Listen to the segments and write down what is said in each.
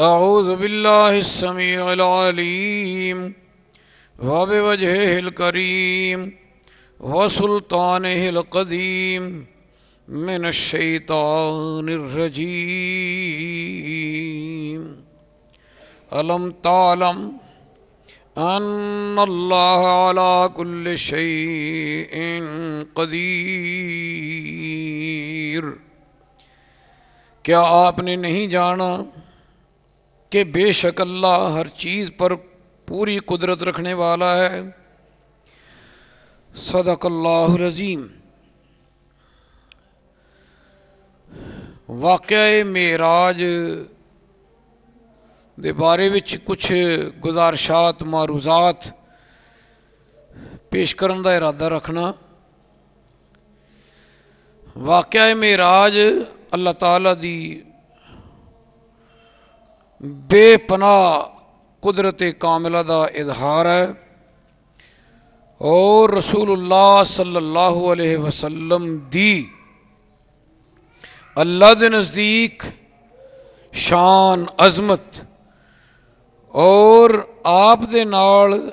أعوذ بالله السميع العليم وبوجهه الكريم وسلطانه القديم من الشيطان الرجيم. ألم تعلم أن الله على كل شيء قدير؟ کیا آپ نے نہیں جانا کہ بے شک اللہ ہر چیز پر پوری قدرت رکھنے والا ہے۔ صدق اللہ العظیم۔ واقعہ معراج دے بارے وچ کچھ گزارشات، معروضات پیش کرن دا ارادہ رکھنا۔ واقعہ معراج اللہ تعالی دی بے پناہ قدرت کاملہ دا اظہار ہے۔ اور رسول اللہ صلی اللہ علیہ وسلم دی اللہ دے نزدیک شان عظمت اور آپ دے نال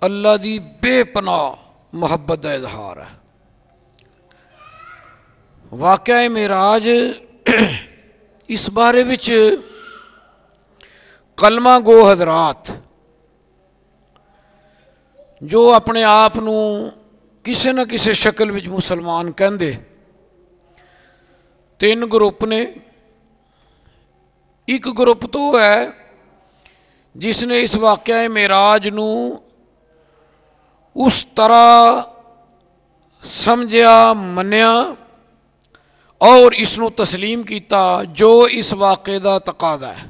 اللہ دی بے پناہ محبت دا اظہار ہے۔ واقعہ معراج اس بارے وچ کلمہ گو حضرات جو اپنے آپ کسی نہ کسی شکل وچ مسلمان کہندے تین گروپ نے ایک گروپ تو ہے جس نے اس واقعہ معراج نو اس طرح سمجھیا منیا اور اس نو تسلیم کیتا جو اس واقعے دا تقاضا ہے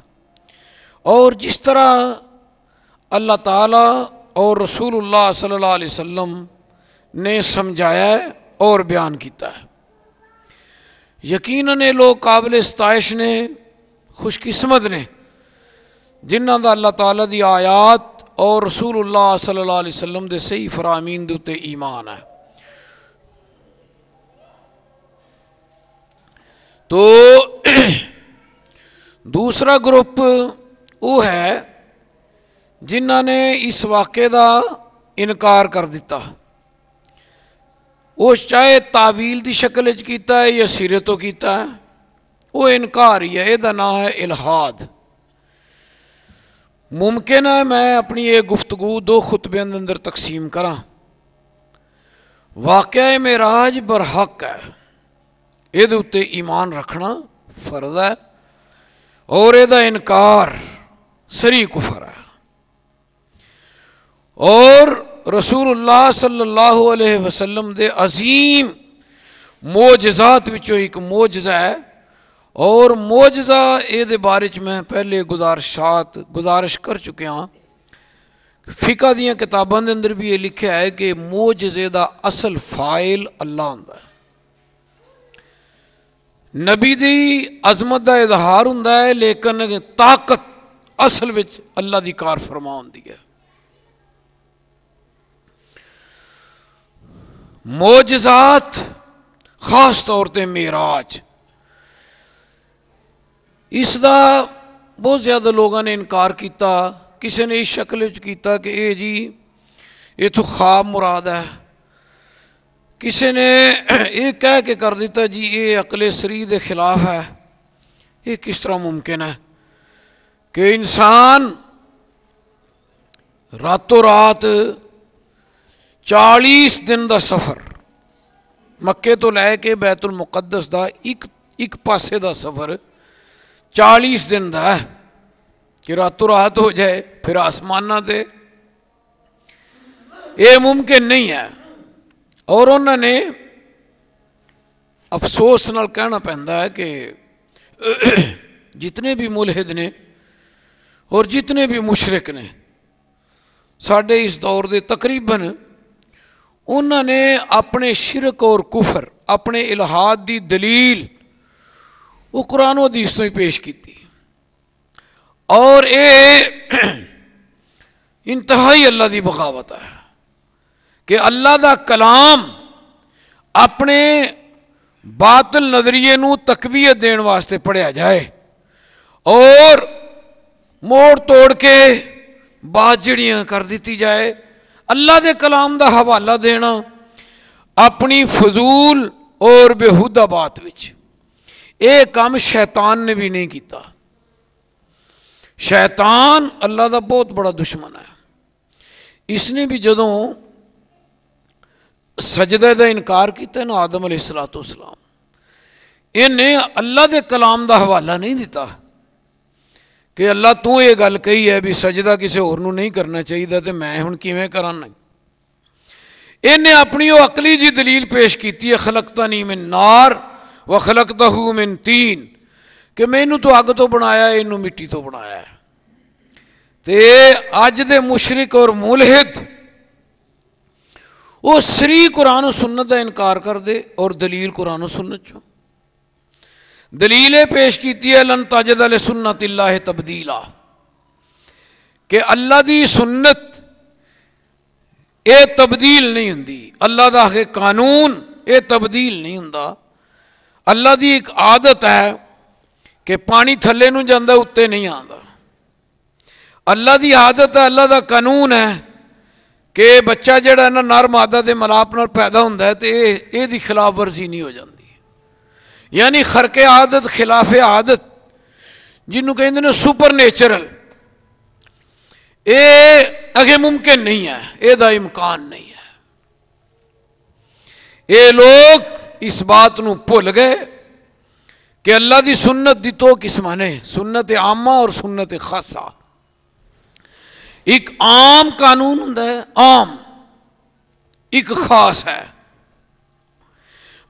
اور جس طرح اللہ تعالی اور رسول اللہ صلی اللہ علیہ وسلم نے سمجھایا ہے اور بیان کیتا ہے۔ یقیناً لوگ قابل ستائش نے خوش قسمت نے جنہ دا اللہ تعالیٰ دی آیات اور رسول اللہ صلی اللہ علیہ وسلم دے صحیح فرامین دوتے ایمان ہے۔ تو دوسرا گروپ وہ ہے جنہ نے اس واقعے دا انکار کر دیتا وہ چاہے تعویل دی شکل کیتا ہے یا سرے تو کیتا ہے، وہ انکار ہی ہے یہ نام ہے الہاد۔ ممکن ہے میں اپنی یہ گفتگو دو خطبے اندر تقسیم کرا واقعہ معراج برحق ہے۔ یہ ایمان رکھنا فرض ہے اور یہ انکار سری کفر ہے۔ اور رسول اللہ صلی اللہ علیہ وسلم دے عظیم موجزات وچوں ایک موجزہ ہے۔ اور موجزہ اے دے بارے چ میں پہلے گزارشات، گزارش کر چکے ہاں۔ فقہ دیاں کتاباں دے اندر بھی یہ لکھا ہے کہ موجزے دا اصل فائل اللہ ہوندا ہے۔ نبی دی عظمت دا اظہار ہوندا ہے، لیکن طاقت اصل وچ اللہ دی کار فرما ہوندی ہے۔ موجزات خاص طور تے معراج۔ اس دا بہت زیادہ لوگوں نے انکار کیتا کسی نے اس شکل کیتا کہ اے جی یہ تو خواب مراد ہے۔ کسی نے یہ کہہ کے کر دیتا جی یہ عقل سری دے خلاف ہے۔ یہ کس طرح ممکن ہے؟ کہ انسان راتوں رات چالیس دن دا سفر مکے تو لے کے بیت المقدس دا ایک ایک پاسے دا سفر چالیس دن دا ہے کہ راتوں رات ہو جائے پھر آسمانہ دے۔ یہ ممکن نہیں ہے۔ اور انہوں نے افسوس نال کہنا پہنتا ہے کہ جتنے بھی ملحد نے اور جتنے بھی مشرق نے ساڈے اس دور دے تقریباً انہوں نے اپنے شرک اور کفر، اپنے الہاد دی دلیل وہ قرآن و حدیث تو ہی پیش کی اور اے انتہائی اللہ دی بغاوت ہے کہ اللہ دا کلام اپنے باطل نظریے نقویت دن واسطے پڑھیا جائے اور موڑ توڑ کے بات جڑیاں کر دیتی جائے۔ اللہ دے کلام دا حوالہ دینا اپنی فضول اور بےہودہ بات وچ۔ یہ کام شیطان نے بھی نہیں کیتا۔ شیطان اللہ دا بہت بڑا دشمن ہے۔ اس نے بھی جدوں سجدے دا انکار کیتا نا آدم علیہ السلام والسلام نے اللہ دے کلام دا حوالہ نہیں دیتا۔ کہ اللہ تو یہ گل کہی ہے بھی سجدہ کسی اور نو نہیں کرنا چاہیے تو میں ہوں کیویں کرانا انہیں اپنی وہ اقلی جی دلیل پیش کی ہے خلقتا نہیں من نار و خلقتا ہوں من تین، کہ میں انہوں تو اگ تو بنایا یہ مٹی تو بنایا تو اج دے مشرق اور ملحد وہ سری قرآن و سنت دا انکار کر دے اور دلیل قرآن و سنت چوں۔ دلیل پیش کیتی ہے، لن تاجد علیہ سنت اللہ تبدیلا۔ کہ اللہ دی سنت اے تبدیل نہیں ہوں اللہ دا کے قانون اے تبدیل نہیں ہوں اللہ دی ایک عادت ہے کہ پانی تھلے نو جانا اتنے نہیں آتا اللہ دی عادت ہے، اللہ دا قانون ہے کہ بچہ جڑا نا نر مادہ دے ملاپ نال پیدا ہوں ہے تے اے اے دی خلاف ورزی نہیں ہو جاندی۔ یعنی خرق عادت، خلاف عادت، جنہوں کہ سپر نیچرل۔ اے، اگے ممکن نہیں ہے، اے دا امکان نہیں ہے۔ اے لوگ، اس بات نو بھول گئے کہ اللہ دی سنت دی تو قسم نے، سنت عامہ اور سنت خاصا ایک عام قانون ہوں عام، ایک خاص ہے۔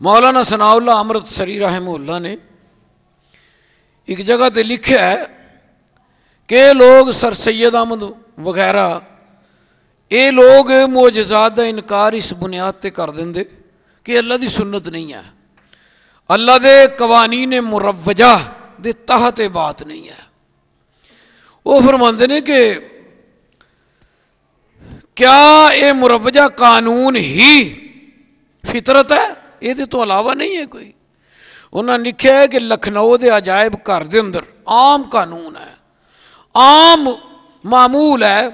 مولانا ثناء اللہ امرت سری رحم اللہ نے ایک جگہ تے لکھا ہے کہ لوگ سر سید احمد وغیرہ، اے لوگ معجزات کا انکار اس بنیاد تے کر دیں کہ اللہ دی سنت نہیں ہے۔ اللہ دے قوانین مروجہ دے تحت بات نہیں ہے۔ وہ فرماندے نے کہ کیا اے مروجہ قانون ہی فطرت ہے؟ یہ تو علاوہ نہیں ہے کوئی انہیں لکھا ہے کہ لکھنؤ دے عجائب گھر دے اندر عام قانون ہے عام معمول ہے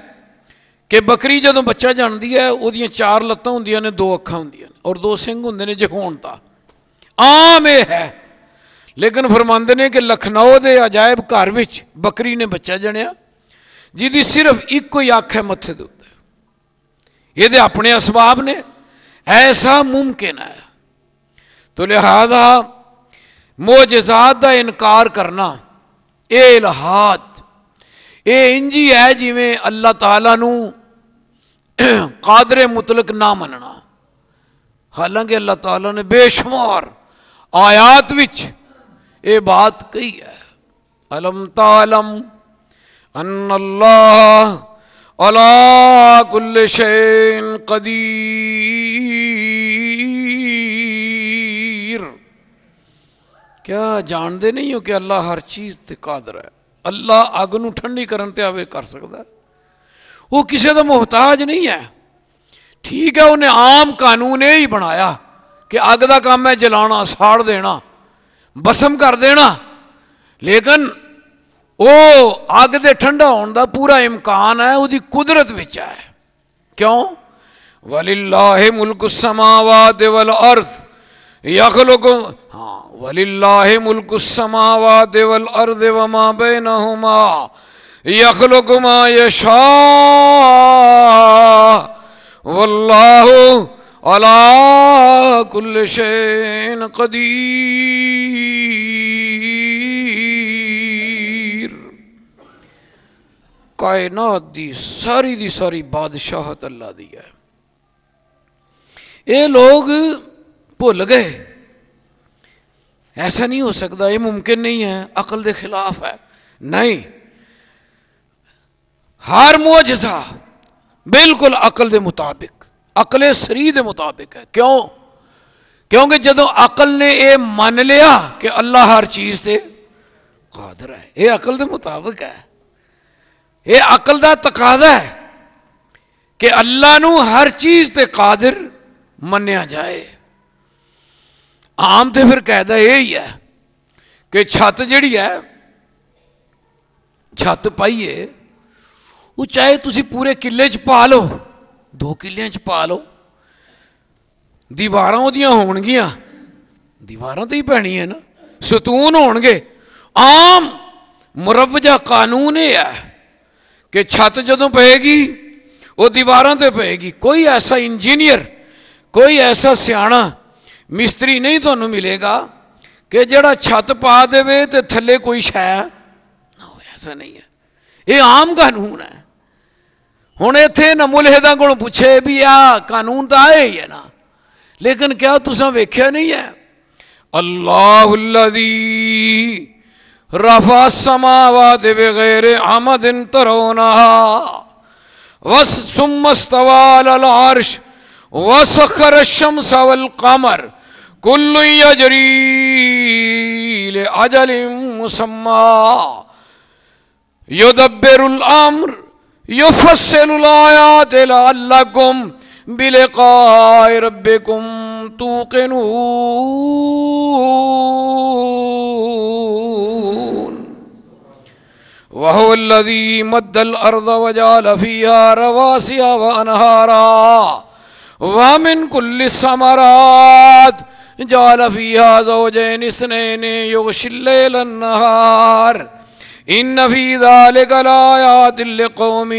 کہ بکری جدو بچہ جانتی ہے وہ چار لتاں ہوں نے دو اکھا ہوں اور دو سنگ ہوں نے جے جنتا عام یہ ہے لیکن فرماندے نے کہ لکھنؤ دے عجائب گھر بکری نے بچہ جنیا جی صرف ایک ہی اک ہے متے دے یہ اپنے اسباب نے ایسا ممکن ہے تو لہذا موجزات دا انکار کرنا، اے الہات اے انجی ہے جویں اللہ تعالیٰ نو قادر مطلق نہ مننا۔ حالانکہ اللہ تعالیٰ نے بے شمار آیات وچ اے بات کہی ہے۔ علم تعلم ان اللہ علا کل شین قدیر۔ کیا جانتے نہیں ہو کہ اللہ ہر چیز تے قادر ہے؟ اللہ اگ نو ٹھنڈی کرن تے آوے کر سکتا ہے۔ وہ کسی دا محتاج نہیں ہے۔ ٹھیک ہے، انہیں عام قانون یہ ہی بنایا کہ اگ دا کام ہے جلانا، ساڑ دینا، بسم کر دینا۔ لیکن وہ اگ دے ٹھنڈا ہون دا پورا امکان ہے وہی قدرت وچ ہے۔ کیوں؟ ولی ملک السماوات والارض یخلق ہاں وللہ ملک السماوات والارض وما بینہما یخلق ما یشاء۔ واللہ علا کل شین قدیر کائنات دی ساری دی ساری بادشاہت اللہ دی ہے۔ اے لوگ اے لوگ وہ لگے ایسا نہیں ہو سکتا، یہ ممکن نہیں ہے، عقل کے خلاف ہے۔ نہیں۔ ہر معجزہ بالکل عقل دے مطابق، عقل سری دے مطابق ہے۔ کیوں؟ کیونکہ جدو عقل نے یہ من لیا کہ اللہ ہر چیز تے قادر ہے، یہ عقل دے مطابق ہے۔ یہ عقل دا تقاضا ہے کہ اللہ نو ہر چیز تے قادر منیا جائے۔ آم تو پھر قید یہ ہی ہے کہ چھت جہی ہے چھت پائیے وہ چاہے تھی پورے کلے چ پا لو دو کلے لو دیوار وہ ہون گیا دیواروں سے ہی نا ستون ہون گے آم مروجہ قانون یہ ہے کہ چھت جدو پے گی وہ دیواروں سے پے گی کوئی ایسا انجینئر کوئی ایسا سیاح ਮਿਸਤਰੀ ਨਹੀਂ ਤੁਹਾਨੂੰ ਮਿਲੇਗਾ ਕਿ ਜਿਹੜਾ ਛੱਤ ਪਾ ਦੇਵੇ ਤੇ ਥੱਲੇ ਕੋਈ ਸ਼ੈ ਨਾ ਹੋਵੇ ਐਸਾ ਨਹੀਂ ਹੈ ਇਹ ਆਮ ਕਾਨੂੰਨ ਹੈ ਹੁਣ ਇੱਥੇ ਨਾ ਮੁਲਹਿਦਾਂ ਕੋਲੋਂ ਪੁੱਛੇ ਵੀ ਆ ਕਾਨੂੰਨ ਤਾਂ ਆਏ ਹੀ ਹੈ ਨਾ ਲੇਕਿਨ ਕਿਆ ਤੁਸੀਂ ਵੇਖਿਆ ਨਹੀਂ ਹੈ ਅੱਲਾਹੁ الذی رفع السماوات بغير عمد ترونها وس ثم استوى على العرش وسخر الشمس والقمر كل يجري لأجل مسمى. يدبر الأمر، يفصل الآيات لعلكم بلقاء ربكم توقنون. وهو الذي مد الأرض وجعل فيها رواسي وأنهارا. ومن كل الثمرات جعل فيها زوجين اثنين يغشي الليل النهار. إن في ذلك لآيات لقوم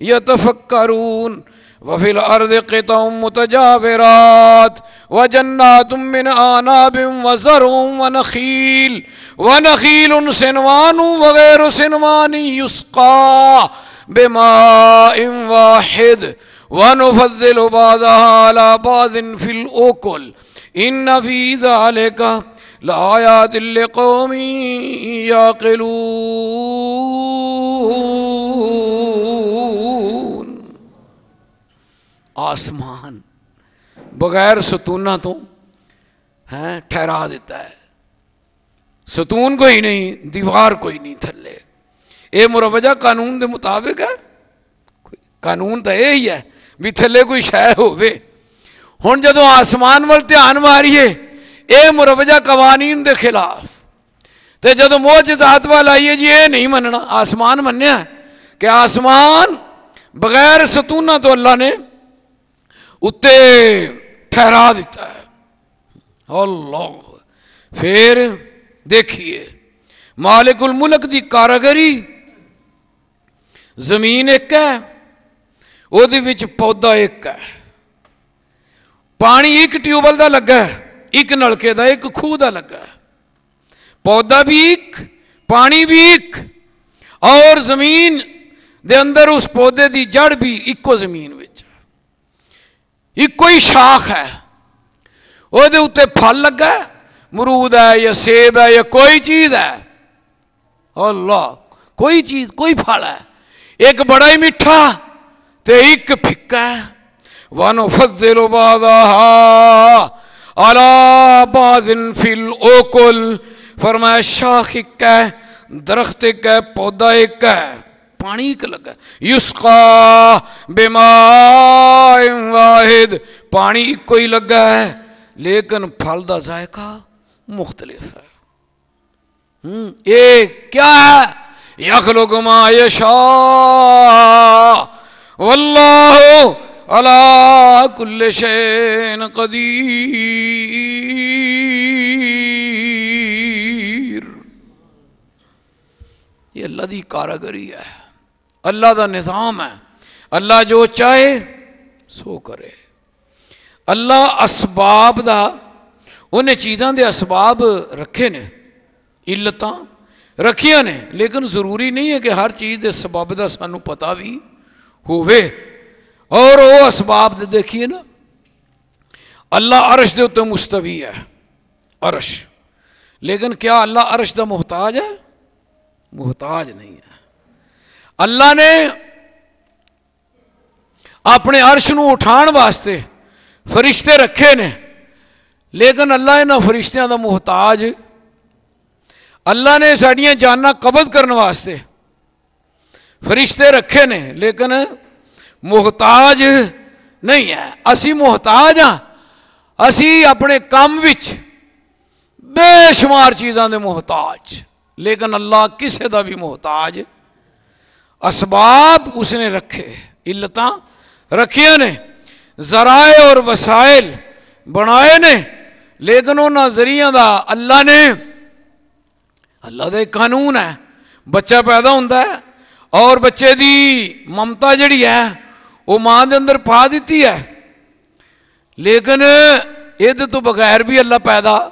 يتفكرون. وفي الأرض قطع متجاورات وجنات من آناب وزر ونخيل. ونخيل سنوان وغير سنوان يسقى بماء واحد. ونفضل بعضها على بعض في الأكل. إن في ذلك لآيات لقوم يعقلون۔ آسمان بغیر ستونہ تو، ہیں، ٹھہرا دیتا ہے۔ ستون کوئی نہیں، دیوار کوئی نہیں تھلے۔ اے مروجہ، قانون دے مطابق ہے۔ قانون تو یہ ہی ہے، بھی تھلے کوئی شہ ہوئے۔ ہوں جدو آسمان وال دھیان ماریے، اے مروجہ قوانین دے خلاف۔ تے جدو موجزات وال آئیے جی اے نہیں مننا، آسمان منیا کہ آسمان بغیر ستونہ تو اللہ نے اتنے ٹھہرا دیتا ہے۔ اللہ، پھر دیکھیے، مالک الملک دی کاراگری زمین ایک ہے وہ پودا ایک ہے۔ پانی ایک ٹیوبل کا لگا ہے ایک نلکے کا ایک خوہ کا لگا ہے پودا بھی ایک پانی بھی ایک اور زمین دے اندر اس پودے دی جڑ بھی ایکو زمین بچ ایک ہی شاخ ہے وہ اتنے پھل لگا ہے مرود ہے یا سیب ہے یا کوئی چیز ہے اللہ کوئی چیز کوئی پھل ہے ایک بڑا ہی میٹھا تے ایک پھکا ہے وَنُفَضِّلُ بَعْضَهَا عَلَى بَعْضٍ فِي الْأُكُلِ. فرمایا، شاخ ایک ہے، درخت ایک ہے، پودا ایک ہے، پانی ایک لگا یسقا بماء واحد، پانی ایک کوئی لگا ہے، لیکن پھل دا ذائقہ مختلف ہے۔ ایک کیا ہے؟ یخلق ما یشاء، واللہ علا کل شین قدیر یہ اللہ دی کاراگری ہے۔ اللہ دا نظام ہے۔ اللہ جو چاہے سو کرے۔ اللہ اسباب دا انہیں چیزاں دے اسباب رکھے نے، علتاں رکھیاں نے۔ لیکن ضروری نہیں ہے کہ ہر چیز دے سبب دا سانو پتا بھی ہوئے اور وہ اسباب دے دیکھیے نا، اللہ عرش دے اتنے مستوی ہے، عرش۔ لیکن کیا اللہ عرش دا محتاج ہے؟ محتاج نہیں ہے۔ اللہ نے اپنے عرش نو اٹھان واسطے فرشتے رکھے نے، لیکن اللہ انہوں فرشتیاں دا محتاج۔ اللہ نے ساڑیاں جاننا قبض کرنے واسطے فرشتے رکھے نے، لیکن محتاج نہیں ہے اسی محتاج ہاں۔ اسی اپنے کام وچ بے شمار چیزاں دے محتاج۔ لیکن اللہ کسے دا بھی محتاج اسباب اس نے رکھے۔ علتاں رکھیا نے۔ ذرائع اور وسائل بنائے نے۔ لیکن انہوں ذریعہ دا اللہ نے اللہ دے قانون ہے بچہ پیدا ہوتا ہے اور بچے دی ممتا جڑی ہے وہ ماں دے اندر پا دیتی ہے۔ لیکن یہ تو بغیر بھی اللہ پیدا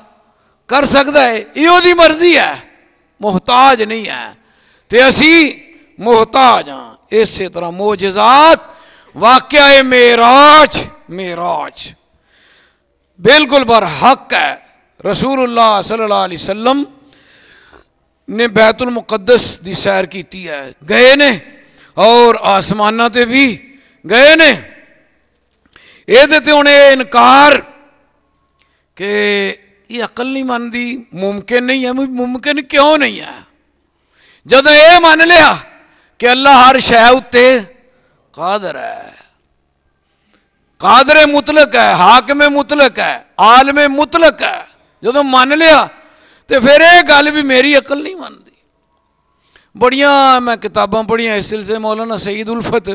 کر سکتا ہے۔ یہ وہی مرضی ہے۔ محتاج نہیں ہے۔ تو اسی محتاج ہاں۔ اسی طرح موجزات واقعہ میراج میراج بالکل بر حق ہے۔ رسول اللہ صلی اللہ علیہ وسلم نے بیت المقدس دی سیر کیتی ہے۔ گئے نے اور آسمانہ تے بھی ਗਏ ਨੇ ਇਹਦੇ ਤੇ ਹੁਣ ਇਹ ਇਨਕਾਰ ਕਿ ਇਹ ਅਕਲ ਨਹੀਂ ਮੰਨਦੀ ਮੁਮਕਿਨ ਨਹੀਂ ਹੈ ਮੁਮਕਿਨ ਕਿਉਂ ਨਹੀਂ ਹੈ ਜਦੋਂ ਇਹ ਮੰਨ ਲਿਆ ਕਿ ਅੱਲਾ ਹਰ ਸ਼ੈ ਉੱਤੇ ਕਾਦਰ ਹੈ ਕਾਦਰ ਮੁਤਲਕ ਹੈ ਹਾਕਮ ਮੁਤਲਕ ਹੈ ਆਲਮ ਮੁਤਲਕ ਹੈ ਜਦੋਂ ਮੰਨ ਲਿਆ ਤੇ ਫਿਰ ਇਹ ਗੱਲ ਵੀ ਮੇਰੀ ਅਕਲ ਨਹੀਂ ਮੰਨਦੀ ਬੜੀਆਂ ਮੈਂ ਕਿਤਾਬਾਂ ਪੜ੍ਹੀਆਂ ਇਸ ਸਿਲਸਿਲੇ ਮੌਲਾਨਾ ਸਈਦ ਉਲਫਤ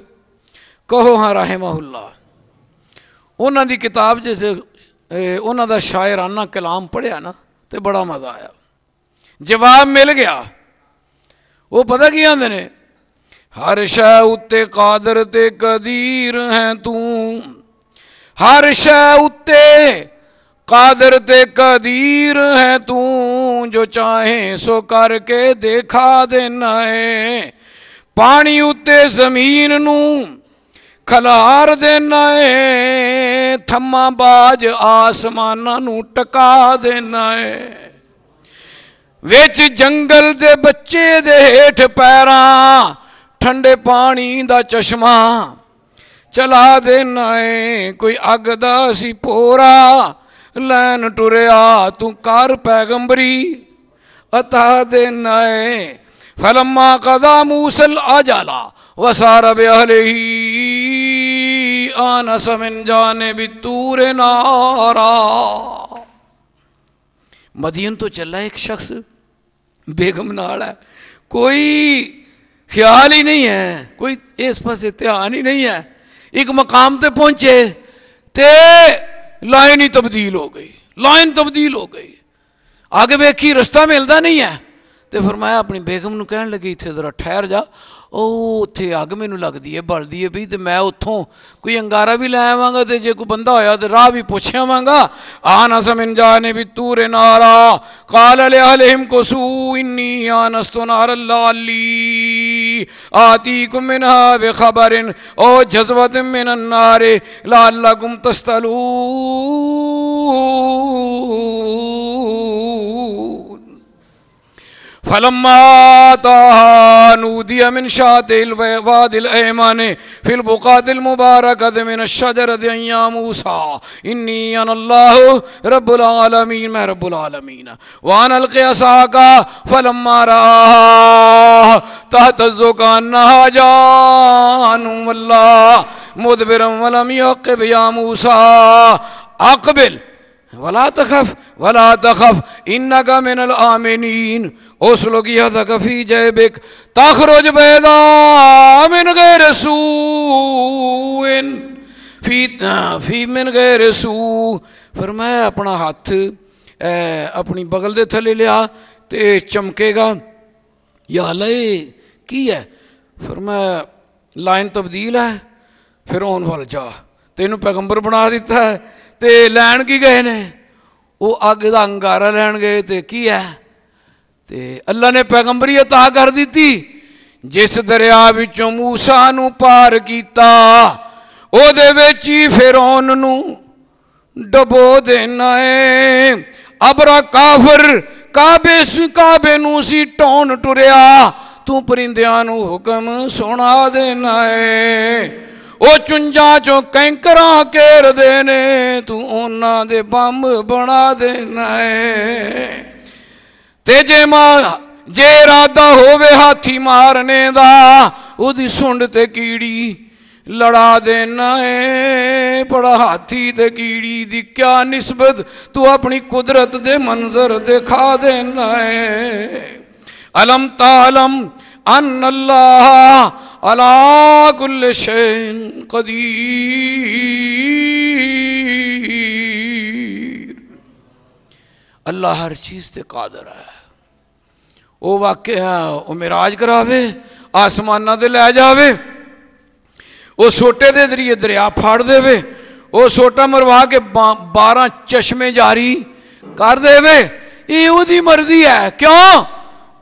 ਕਹੋ ਹਾਂ ਰਹਿਮਹੁੱਲਾ ਉਹਨਾਂ ਦੀ ਕਿਤਾਬ ਜਿਸ ਉਹਨਾਂ ਦਾ ਸ਼ਾਇਰਾਨਾ ਕਲਾਮ ਪੜਿਆ ਨਾ ਤੇ ਬੜਾ ਮਜ਼ਾ ਆਇਆ ਜਵਾਬ ਮਿਲ ਗਿਆ ਉਹ ਪਤਾ ਕੀ ਆਂਦੇ ਨੇ ਹਰ ਸ਼ੈ ਉੱਤੇ ਕਾਦਰ ਤੇ ਕਦੀਰ ਹੈ ਤੂੰ ਹਰ ਸ਼ੈ ਉੱਤੇ ਕਾਦਰ ਤੇ ਕਦੀਰ ਹੈ ਤੂੰ ਜੋ ਚਾਹੇ ਸੋ ਕਰਕੇ ਦੇਖਾ ਦੇਣਾ ਏ ਪਾਣੀ ਉੱਤੇ ਜ਼ਮੀਨ ਨੂੰ ਖਲਾਰ ਦੇਣਾ ਏ ਥੰਮਾ ਬਾਜ ਆਸਮਾਨਾਂ ਨੂੰ ਟਕਾ ਦੇਣਾ ਏ ਵਿੱਚ ਜੰਗਲ ਦੇ ਬੱਚੇ ਦੇ ਹੇਠ ਪੈਰਾਂ ਠੰਡੇ ਪਾਣੀ ਦਾ ਚਸ਼ਮਾ ਚਲਾ ਦੇਣਾ ਏ ਕੋਈ ਅੱਗ ਦਾ ਸੀ ਪੋਰਾ ਲੈਣ ਟੁਰਿਆ ਤੂੰ ਕਰ ਪੈਗੰਬਰੀ ਅਤਾ ਦੇਣਾ ਏ ਫਲਮਾ ਕਦਾ ਮੂਸਲ ਅਜਲਾ وسار آنا سمن جانے بھی تورے نارا۔ مدین تو چلا ایک شخص، بیگم نال ہے۔ کوئی خیال ہی نہیں ہے، کوئی اس پاس دھیان ہی نہیں ہے۔ ایک مقام تے پہنچے تے لائن ہی تبدیل ہو گئی، لائن تبدیل ہو گئی۔ آگے ویکھی، رستہ ملتا نہیں ہے۔ ਤੇ ਫਰਮਾਇਆ ਆਪਣੀ ਬੇਗਮ ਨੂੰ ਕਹਿਣ ਲੱਗੀ ਇੱਥੇ ਜ਼ਰਾ ਠਹਿਰ ਜਾ ਉਹ ਉੱਥੇ ਅੱਗ ਮੈਨੂੰ ਲੱਗਦੀ ਹੈ ਬਲਦੀ ਹੈ ਵੀ ਤੇ ਮੈਂ ਉੱਥੋਂ ਕੋਈ ਅੰਗਾਰਾ ਵੀ ਲੈ ਆਵਾਂਗਾ ਤੇ ਜੇ ਕੋਈ ਬੰਦਾ ਹੋਇਆ ਤੇ ਰਾਹ ਵੀ ਪੁੱਛ ਆਵਾਂਗਾ ਆਨਾ ਸਮਨ ਜਾਣੇ ਵੀ ਤੂਰੇ ਨਾਰਾ ਕਾਲ ਅਲਹਿਮ ਕੁਸੂ ਇੰਨੀ ਆਨਸਤੁ ਨਾਰ ਲਾਲੀ ਆਤੀਕੁਮ ਮਿਨਹਾ ਬਖਬਰਿਨ او ਜਜ਼ਵਤ ਮਿਨ النار لعلکم تستلون فلما طه نودي من شات الواد الأيمن في البقات المباركة من الشجرة يا موسى، إني أنا الله رب العالمين، ما رب العالمين. وأنا ألقي عصاك، فلما رآها تهتز كأنها جان. والله مدبرا ولم يعقب يا موسى. أقبل. ولا تخف ولا تخف انك من الامنين اسلك يدك في جيبك تخرج بيضاء من غير سوء۔ في في من غير سوء۔ فرمایا اپنا ہاتھ اپنی بغل دے تھلے لیا، تے چمکے گا۔ یا اللہ کی ہے؟ فرمایا، لائن تبدیل ہے، فرعون وال جا۔ تینوں پیغمبر بنا دیتا ہے۔ ਤੇ ਲੈਣ ਕੀ ਗਏ ਨੇ ਉਹ ਅੱਗ ਦਾ ਅੰਗਾਰਾ ਲੈਣ ਗਏ ਤੇ ਕੀ ਹੈ ਤੇ ਅੱਲਾ ਨੇ ਪੈਗੰਬਰੀ عطا ਕਰ ਦਿੱਤੀ ਜਿਸ ਦਰਿਆ ਵਿੱਚੋਂ موسی ਨੂੰ ਪਾਰ ਕੀਤਾ ਉਹਦੇ ਵਿੱਚ ਹੀ ਫਿਰੌਨ ਨੂੰ ਡਬੋ ਦੇਣਾ ਏ ਅਬਰਾ ਕਾਫਰ ਕਾਬੇ ਸੀ ਕਾਬੇ ਨੂੰ ਸੀ ਟੌਣ ਟੁਰਿਆ ਤੂੰ ਪਰਿੰਦਿਆਂ ਨੂੰ ਹੁਕਮ ਸੁਣਾ ਦੇਣਾ ਏ ਉਹ ਚੁੰਝਾਂ ਚੋਂ ਕੈਂਕਰਾਂ ਘੇਰਦੇ ਨੇ ਤੂੰ ਉਹਨਾਂ ਦੇ ਬੰਬ ਬਣਾ ਦੇਣਾ ਏ ਤੇ ਜੇ ਮਾਂ ਜੇ ਇਰਾਦਾ ਹੋਵੇ ਹਾਥੀ ਮਾਰਨੇ ਦਾ ਉਹਦੀ ਸੁੰਡ ਤੇ ਕੀੜੀ ਲੜਾ ਦੇਣਾ ਏ ਬੜਾ ਹਾਥੀ ਤੇ ਕੀੜੀ ਦੀ ਕਿਆ ਨਿਸਬਤ ਤੂੰ ਆਪਣੀ ਕੁਦਰਤ ਦੇ ਮੰਜ਼ਰ ਦਿਖਾ ਦੇਣਾ ਏ علم تعلم ان اللہ علا کل شین قدیر اللہ ہر چیز تے قادر ہے۔ وہ واقعہ وہ مراج کراوے آسمانہ دے لے جاوے۔ وہ سوٹے دے ذریعے دریا پھاڑ دے وے وہ سوٹا مروا کے بارہ چشمے جاری کر دے وے یہ وہ مرضی ہے۔ کیوں؟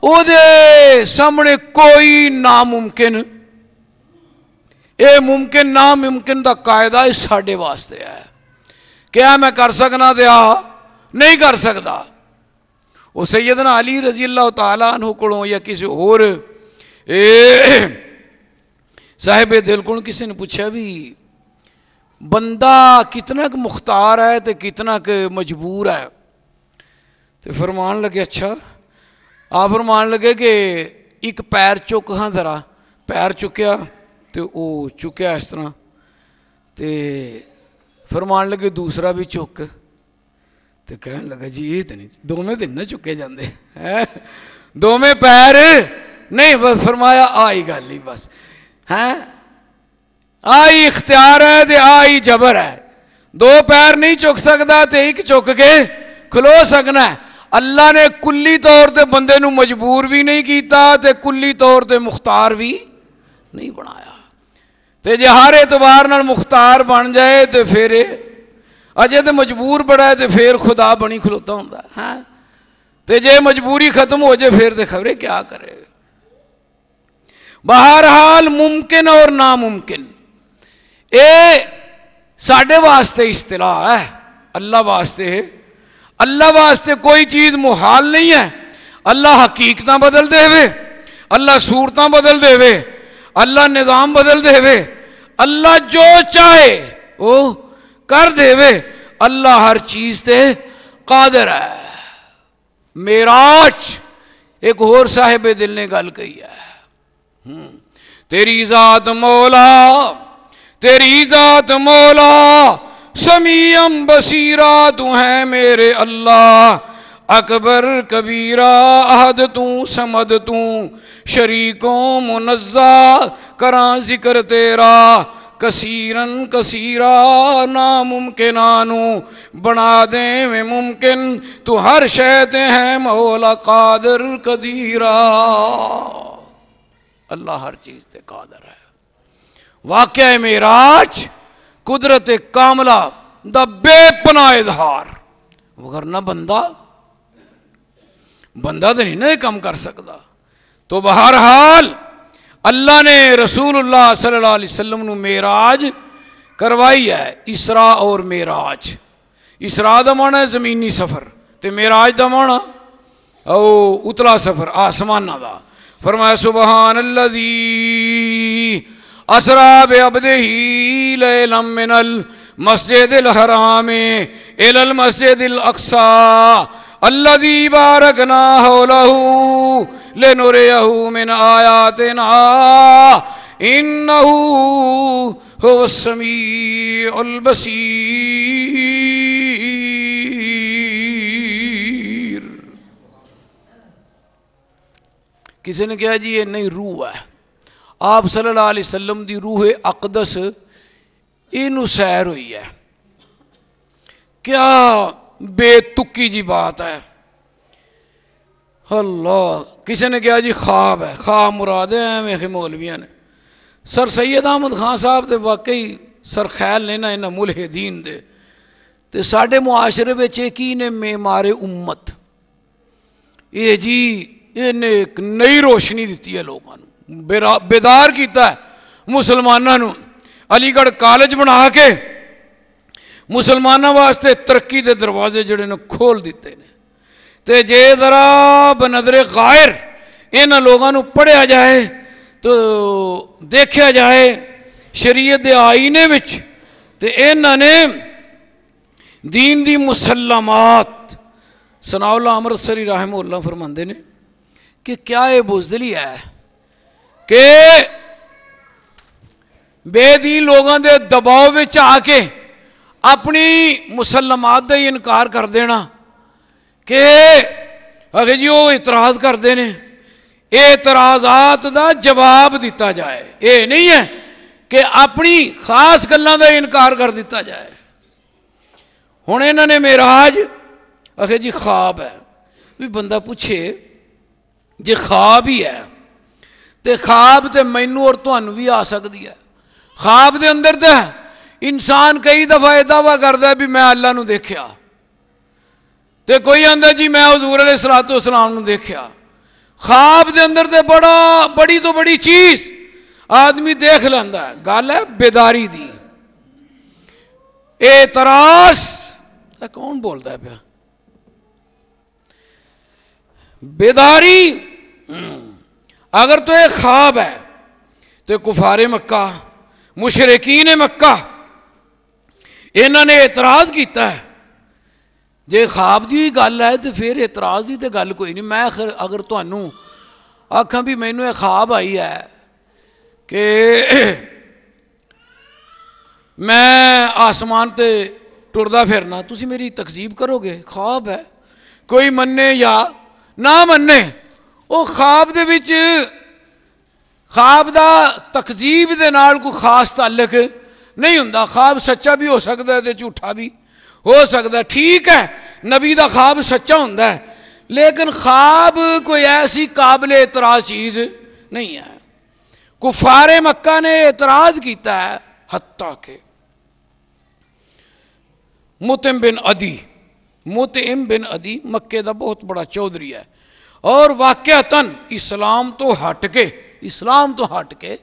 وہ دے سامنے کوئی ناممکن اے ممکن، ناممکن دا قاعدہ ساڈے واسطے ہے۔ کیا میں کر سکنا دیا نہیں کر سکتا۔ وہ سیدنا علی رضی اللہ تعالیٰ عنہ کو یا کسی اور صاحب دل کو کسی نے پوچھا بھی، بندہ کتنا کہ مختار ہے تو کتنا کہ مجبور ہے۔ تو فرمان لگے اچھا۔ آپ فرمان لگے کہ ایک پیر چک ہاں ذرا، پیر چکیا۔ تو وہ چکیا اس طرح تو فرمان لگے دوسرا بھی چک تو کہنے لگا جی یہ تو نہیں دو دن نہ چکے جاندے دو میں پیر نہیں فرمایا آئی گل ہی بس ہے آئی اختیار ہے دے آئی جبر ہے دو پیر نہیں چک سکتا تے ایک چک کے کھلو سکنا ہے اللہ نے کلی طور تے بندے نو مجبور بھی نہیں کیتا تے کلی طور تے مختار بھی نہیں بنایا تے جے ہر اعتبار نال مختار بن جائے تے پھر اجے تے مجبور بڑا ہے تے پھر خدا بنی کھلوتا ہوں ہاں؟ تے جے مجبوری ختم ہو جائے پھر تے خبریں کیا کرے؟ بہرحال ممکن اور ناممکن۔ اے ساڈے واسطے اصطلاح ہے، اللہ واسطے۔ ہے اللہ واسطے کوئی چیز محال نہیں ہے۔ اللہ حقیقت بدل دے وے، اللہ صورت بدل دے وے۔ اللہ نظام بدل دے وے اللہ جو چاہے وہ کر دے وے اللہ ہر چیز تے قادر ہے۔ میراج ایک اور صاحب دل نے گل کہی ہے۔ تیری ذات مولا، تیری ذات مولا سمیم بصیرہ تو ہے میرے اللہ۔ اکبر کبیرہ، عہد تو، سمد تو، شریکوں منزہ، کراں ذکر تیرا، کثیرن کثیرہ ناممکنانو بنا دیں میں ممکن، تو ہر شہتے ہیں مولا قادر قدیرہ۔ اللہ ہر چیز تے قادر ہے۔ واقعہ میراج قدرت کاملہ، دا بے پناہ اظہار۔ وغیرہ بندہ بندہ تو نہیں نا یہ کم کر سکتا۔ تو بہرحال اللہ نے رسول اللہ صلی اللہ علیہ وسلم نو میراج کروائی ہے اسرا اور میراج اسرا دا مانا ہے زمینی سفر، تے میراج دا مانا او اتلا سفر آسمانہ دا۔ فرمایا سبحان الذي اسرا بعبده ليلا من المسجد الحرام الى المسجد الاقصى الذي باركنا حوله لنريه من آياتنا. انه هو السميع البصير. کسی نے کہا جی یہ نہیں روح ہے. آپ صلی اللہ علیہ وسلم دی روح اقدس، یہ سیر ہوئی ہے. کیا بے تکی جی بات ہے۔ اللہ، کسی نے کہا جی خواب ہے، خواب مراد ہیں میرے مولویاں نے۔ سر سید احمد خان صاحب تو واقعی سر خیال نے نہ ملحدین دے۔ تے ساڈے معاشرے ایک ہی نے معمار امت۔ یہ جی ایک نئی روشنی دیتی ہے لوگوں بیدار کیتا ہے مسلمانوں علی گڑھ کالج بنا کے مسلمانوں واسطے ترقی دے دروازے جڑے نے کھول دیتے ہیں تے جے ذرا بنظر غائر ان لوگوں پڑھیا جائے تو دیکھا جائے شریعت آئینے وچ، تے انہوں نے دین دی مسلمات، سناؤ اللہ امرتسری رحمہ اللہ فرماندے نے کہ کیا یہ بزدلی ہے کہ بے دین لوگوں دے دباؤ آ کے اپنی مسلمات کا ہی انکار کر دینا کہ اگر جی وہ اعتراض کرتے ہیں اعتراضات دا جواب دیتا جائے۔ یہ نہیں ہے کہ اپنی خاص گلوں دا انکار کر دیتا جائے۔ ہوں یہاں نے میراج آخر جی خواب ہے۔ بھی بندہ پوچھے جی خواب ہی ہے۔ تو خواب تو مینو اور تمہوں بھی آ سکتی ہے۔ خواب دے اندر تو ہے۔ انسان کئی دفعہ یہ دعویٰ کرتا ہے بھی میں اللہ نو دیکھیا۔ تے کوئی آدھا جی میں حضور علیہ سلاط اسلام نو دیکھیا۔ خواب دے اندر تے بڑا، بڑی تو بڑی چیز۔ آدمی دیکھ لینا ہے۔ گل ہے بیداری دی۔ اعتراض کون بولتا ہے پیا؟ بیداری۔ اگر تو یہ خواب ہے تو کفار مکہ مشرقین مکہ اُن نے اعتراض کیتا ہے۔ جی خواب کی گل ہے تو پھر اعتراض کی تو گل کوئی نہیں۔ میں خر اگر تکھا بھی مینو یہ خواب آئی ہے کہ میں آسمان تے ٹردا پھرنا، تسی میری تقسیب کرو گے خواب ہے۔ کوئی منے یا نہ منے وہ خواب دے کے خواب دا کا دے نال کوئی خاص تعلق نہیں ہوں خواب سچا بھی ہو سکتا ہے تو جھوٹا بھی ہو سکتا ہے۔ ٹھیک ہے، نبی دا خواب سچا ہوں ہے، لیکن خواب کوئی ایسی قابل اعتراض چیز نہیں ہے۔ کفار مکہ نے اعتراض کیتا ہے حتیٰ کہ متم بن ادی متم بن ادی مکے دا بہت بڑا چودھری ہے۔ اور واقعتاً اسلام تو ہٹ کے، اسلام تو ہٹ کے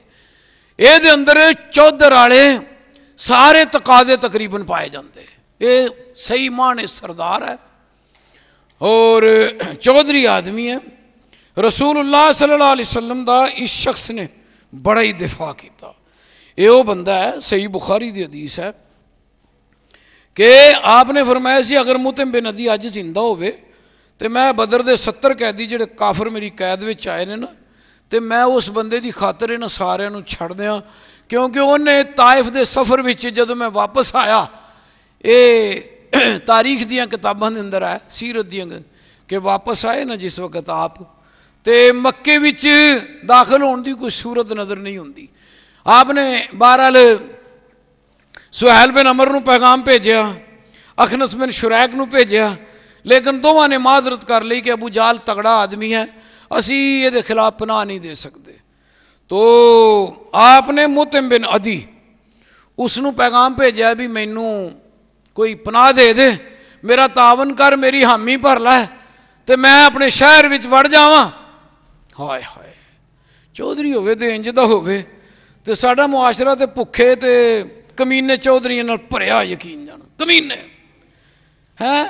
یہ اندر چودھر والے سارے تقاضے تقریباً پائے جاندے یہ صحیح مانے سردار ہے۔ اور چودھری آدمی ہے رسول اللہ صلی اللہ علیہ وسلم دا اس شخص نے بڑا ہی دفاع کیتا۔ یہ وہ بندہ ہے، صحیح بخاری دی حدیث ہے کہ آپ نے فرمایا سی، اگر متم بے ندی اج زندہ ہوئے تو میں بدر دے ستر قیدی جڑے کافر میری قید وچ آئے نا تو میں اس بندے دی خاطر یہاں سارے چھڑ دیاں۔ ਕਿਉਂਕਿ ਉਹਨੇ ਤਾਇਫ ਦੇ ਸਫ਼ਰ ਵਿੱਚ ਜਦੋਂ ਮੈਂ ਵਾਪਸ ਆਇਆ ਇਹ ਤਾਰੀਖ ਦੀਆਂ ਕਿਤਾਬਾਂ ਦੇ ਅੰਦਰ ਹੈ ਸੀਰਤ ਦੀਆਂ ਕਿ ਵਾਪਸ ਆਏ ਨਾ ਜਿਸ ਵਕਤ ਆਪ ਤੇ ਮੱਕੇ ਵਿੱਚ ਦਾਖਲ ਹੋਣ ਦੀ ਕੋਈ ਸੂਰਤ ਨਜ਼ਰ ਨਹੀਂ ਹੁੰਦੀ ਆਪਨੇ ਬਹਰਹਾਲ ਸੁਹੈਲ ਬਿਨ ਅਮਰ ਨੂੰ ਪੈਗਾਮ ਭੇਜਿਆ ਅਖਨਸ ਬਿਨ ਸ਼ੁਰੈਕ ਨੂੰ ਭੇਜਿਆ ਲੇਕਿਨ ਦੋਵਾਂ ਨੇ ਮਾਜ਼ਰਤ ਕਰ ਲਈ ਕਿ ਅਬੂ ਜਾਲ ਤਗੜਾ ਆਦਮੀ ਹੈ ਅਸੀਂ ਇਹਦੇ ਖਿਲਾਫ ਪਨਾਹ ਨਹੀਂ ਦੇ ਸਕਦੇ تو آپ نے متم بن ادی اس پیغام بھیجا بھی منو کو کوئی پناہ دے دے، میرا تاون کر، میری ہامی بھر لے میں اپنے شہر میں وڑ جا ہائے ہائے، چودھری ہوے تو انج تو ہو معاشرہ تو بکھے تو کمینے چودھری یقین دن کمینے۔ ہین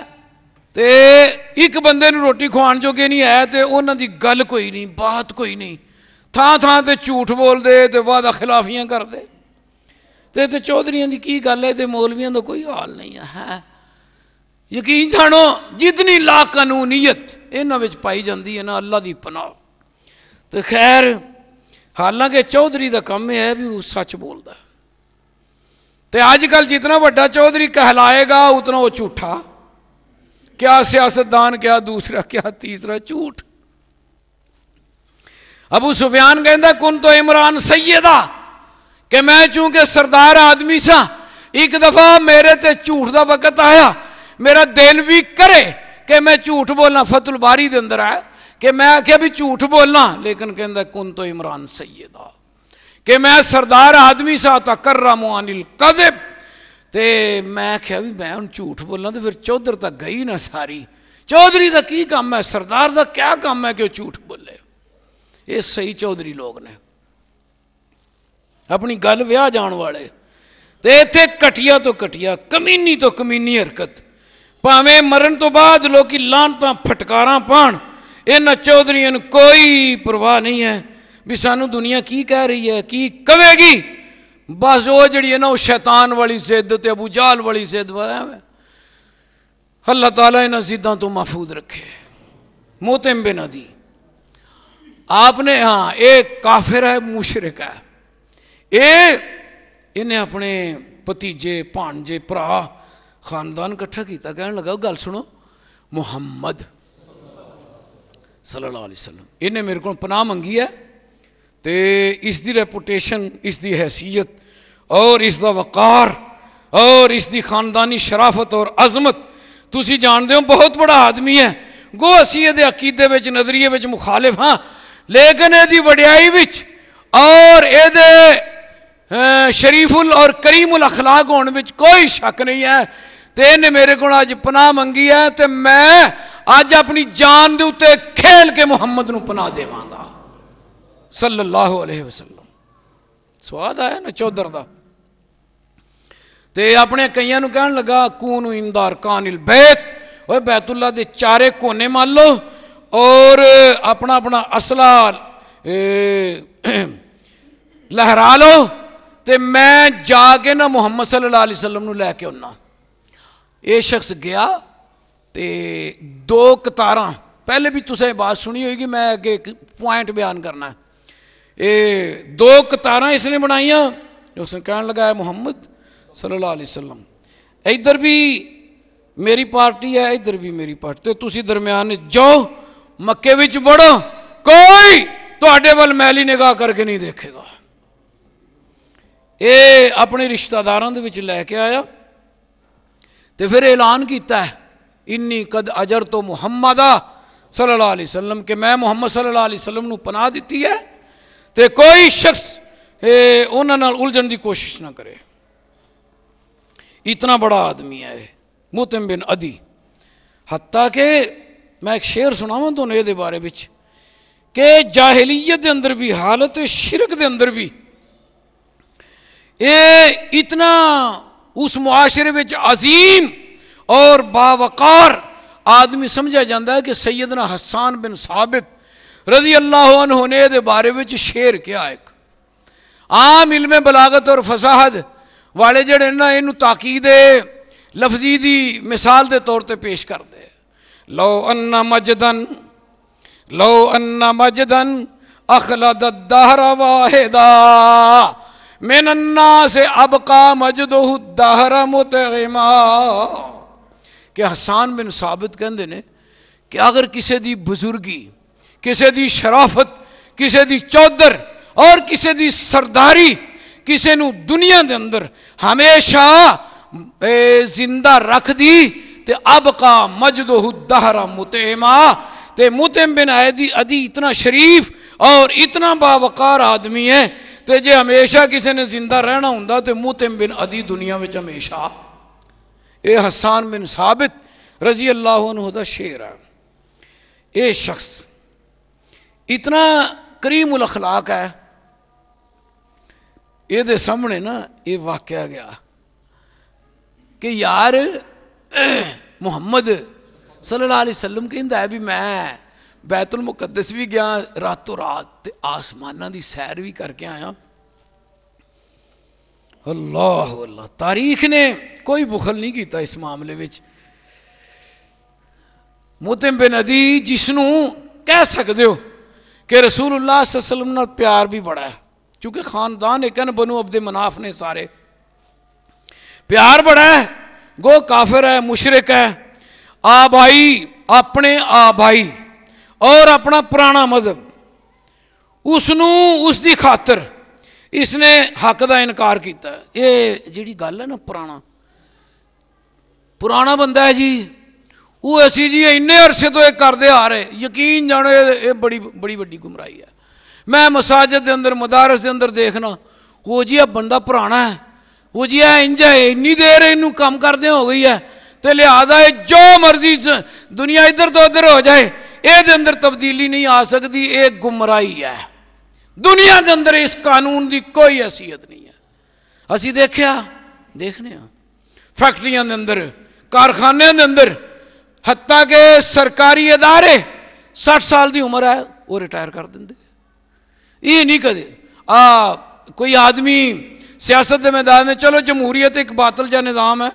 تو ایک بندے روٹی کھوان جو کہ نہیں آیا تو انہوں کی گل کوئی نہیں، بات کوئی نہیں۔ تھان تھان تے جھوٹ بول دے تے وعدہ خلافیاں کر دے تے تے چودھریاں دی کی گل ہے؟ تے مولویاں دا کوئی حال نہیں ہے۔ ہاں۔ یقین جانو جتنی لا قانونیت یہاں پائی جاتی ہے نا، اللہ دی پناہ۔ تو خیر، حالانکہ چودھری دا کم ہے، بھی وہ سچ بولتا ہے۔ تے اج کل جتنا بڑا چودھری کہلائے گا، اتنا وہ جھوٹا۔ کیا سیاست دان کیا دوسرا، کیا تیسرا، جھوٹ۔ ابو سفیان کہندا کن تو عمران سیدہ؟ کہ میں چونکہ سردار آدمی سا، ایک دفعہ میرے تے جھوٹ دا وقت آیا، میرا دل بھی کرے کہ میں جھوٹ بولنا فت الباری دے اندر آیا، کہ میں آخیا بھی جھوٹ بولنا، لیکن کہندا کن تو عمران سیدہ؟ کہ میں سردار آدمی سا تکرم موانی القذب؟ تے میں کیا بھی، میں ہن جھوٹ بولنا تے پھر چودھر تک گئی نہ ساری۔ چوہدری دا کی کام ہے؟ سردار دا کیا کام ہے کہ وہ جھوٹ بولے ਇਹ ਸਹੀ ਚੌਧਰੀ ਲੋਕ ਨੇ ਆਪਣੀ ਗੱਲ ਵਿਆਹ ਜਾਣ ਵਾਲੇ ਤੇ ਇੱਥੇ ਘਟੀਆ ਤੋਂ ਘਟੀਆ ਕਮੀਨੀ ਤੋਂ ਕਮੀਨੀ ਹਰਕਤ ਭਾਵੇਂ ਮਰਨ ਤੋਂ ਬਾਅਦ ਲੋਕੀ ਲਾਂਤਾਂ ਫਟਕਾਰਾਂ ਪਾਣ ਇਹਨਾਂ ਚੌਧਰੀਆਂ ਨੂੰ ਕੋਈ ਪਰਵਾਹ ਨਹੀਂ ਹੈ ਵੀ ਸਾਨੂੰ ਦੁਨੀਆ ਕੀ ਕਹਿ ਰਹੀ ਹੈ ਕੀ ਕਵੇਗੀ ਬਸ ਉਹ ਜਿਹੜੀ ਹੈ ਨਾ ਉਹ ਸ਼ੈਤਾਨ ਵਾਲੀ ਜ਼ਿੱਦ ਤੇ ਅਬੂ ਜਾਲ ਵਾਲੀ ਜ਼ਿੱਦ ਵਾਇਆ ਅੱਲਾਹ ਤਾਲਾ ਇਹਨਾਂ ਜ਼ਿੱਦਾਂ آپ نے ہاں ایک کافر ہے، مشرق ہے۔ یہ انہیں اپنے پتیجے، پانجے، پرا خاندان کٹھا کیتا کہنے لگا، گل سنو، محمد صلی اللہ علیہ وسلم، انہیں میرے کو پناہ منگی ہے تو اس دی ریپوٹیشن اس دی حیثیت اور اس دا وقار اور اس دی خاندانی شرافت اور عظمت، تسی جان دے ہو، بہت بڑا آدمی ہے۔ گو، اسی دے عقیدے وچ، نظریے وچ مخالف ہاں۔ لیکن یہ وڈیائی اور یہ شریف ال اور کریم الاخلاق ہونے کوئی شک نہیں ہے۔ تو انہیں میرے کو اج پناہ منگی ہے تو میں اج اپنی جان دے اتنے کھیل کے محمد نو پناہ دے گا۔ صلی اللہ علیہ وسلم۔ سواد آیا نا چودر کا تے اپنے کئی کہن لگا کون امدار کان البیت۔ وہ بیت اللہ دے چارے کونے مان لو۔ ਔਰ ਆਪਣਾ ਆਪਣਾ ਅਸਲਾ ਲਹਿਰਾ ਲਓ ਤੇ ਮੈਂ ਜਾ ਕੇ ਨਾ ਮੁਹੰਮਦ ਸੱਲੱਲਾਹੁ ਅਲੈਹਿ ਵਸੱਲਮ ਨੂੰ ਲੈ ਕੇ ਆਉਣਾ ਇਹ ਸ਼ਖਸ ਗਿਆ ਤੇ ਦੋ ਕਤਾਰਾਂ ਪਹਿਲੇ ਵੀ ਤੁਸੀਂ ਇਹ ਬਾਤ ਸੁਣੀ ਹੋਏਗੀ ਮੈਂ ਅੱਗੇ ਇੱਕ ਪੁਆਇੰਟ ਬਿਆਨ ਕਰਨਾ ਇਹ ਦੋ ਕਤਾਰਾਂ ਇਸਨੇ ਬਣਾਈਆਂ ਉਸਨੇ ਕਹਿਣ ਲਗਾ ਮੁਹੰਮਦ ਸੱਲੱਲਾਹੁ ਅਲੈਹਿ ਵਸੱਲਮ ਇੱਧਰ ਵੀ ਮੇਰੀ ਪਾਰਟੀ ਹੈ ਇੱਧਰ ਵੀ ਮੇਰੀ ਪਾਰਟੀ ਤੇ ਤੁਸੀਂ ਦਰਮਿਆਨ ਜਾਓ مکے وچ بڑو کوئی تڈے وال میلی نگاہ کر کے نہیں دیکھے گا۔ اے اپنے رشتہ داراں دے وچ لے کے آیا، تے پھر اعلان کیتا ہے، انی قد اجر تو محمد صلی اللہ علیہ وسلم کہ میں محمد صلی اللہ علیہ وسلم نو پناہ دیتی ہے، تے کوئی شخص انہاں نال الجھن دی کوشش نہ کرے۔ اتنا بڑا آدمی ہے موتم بن ادی حتیٰ کہ میں ایک شعر سناواں تو نے دے بارے وچ کہ جاہلیت دے اندر بھی، حالت شرک دے اندر بھی، اے اتنا اس معاشرے وچ عظیم اور باوقار آدمی سمجھا جاتا ہے کہ سیدنا حسان بن ثابت رضی اللہ عنہ نے دے بارے وچ شعر کیا ایک۔ عام علم بلاغت اور فصاحت والے جڑے نا یہ تاقید لفظی دی مثال دے طور تے پیش کرتے لو ان مجدن، لو ان مجدن اخلد الدہر واحدا. من الناس ابقا مجدہ الدہر متغما کہ حسان بن ثابت کہندے نے کہ اگر کسے دی بزرگی، کسے دی شرافت، کسے دی چودر اور کسے دی سرداری کسے نو دنیا دے اندر ہمیشہ زندہ رکھ دی تے اب کا مجدہ الدہر متعما تے متعم بن عیدی ادی اتنا شریف اور اتنا باوقار آدمی ہے تے جے ہمیشہ کسی نے زندہ رہنا ہوں تے متعم بن عدی دنیا میں ہمیشہ۔ اے حسان بن ثابت رضی اللہ عنہ دا شیر ہے۔ اے شخص، اتنا کریم الاخلاق ہے۔ یہ دے سامنے نا یہ واقعہ گیا کہ یار محمد صلی اللہ علیہ وسلم کہندہ ہے بھی میں بیت المقدس بھی گیا، راتوں رات تے آسمانہ دی سیر بھی کر کے آیا۔ اللہ اللہ، تاریخ نے کوئی بخل نہیں کیتا اس معاملے وچ۔ موتم بن عدی، جسنو کہہ سکتے ہو کہ رسول اللہ صلی اللہ علیہ وسلم نے پیار بھی بڑا ہے۔ چونکہ خاندان ایک بنو عبد مناف نے سارے۔ پیار بڑا ہے۔ گو کافر ہے مشرق ہے۔ آبائی اپنے آبائی اور اپنا پرانا مذہب۔ اس نو، اس دی خاطر اس نے حق دا انکار کیتا۔ ہے یہ جیڑی گل ہے نا پرانا پرانا بندہ ہے جی۔ وہ اسی جی انے عرصے تو یہ کرتے آ رہے۔ یقین جانو، یہ بڑی بڑی وڈی گمرائی ہے۔ میں مساجد دے اندر، مدارس دے اندر دیکھنا، وہ جی اب بندہ پرانا ہے۔ وہ جی ہے انج ہے اینی دیر اینو کام کردے ہو گئی ہے تو لہذا جو مرضی دنیا ادھر تو ادھر ہو جائے یہ اندر تبدیلی نہیں آ سکتی یہ گمرائی ہے دنیا دے اندر اس قانون دی کوئی حیثیت نہیں ہے اسی دیکھیا دیکھنے ہاں فیکٹریاں دے اندر کارخانے دے اندر حتیٰ کہ سرکاری ادارے سٹھ سال دی عمر ہے وہ ریٹائر کر دیں یہ نہیں کدے آ کوئی آدمی سیاست دے میدان میں، چلو جمہوریت ایک باطل جا نظام ہے۔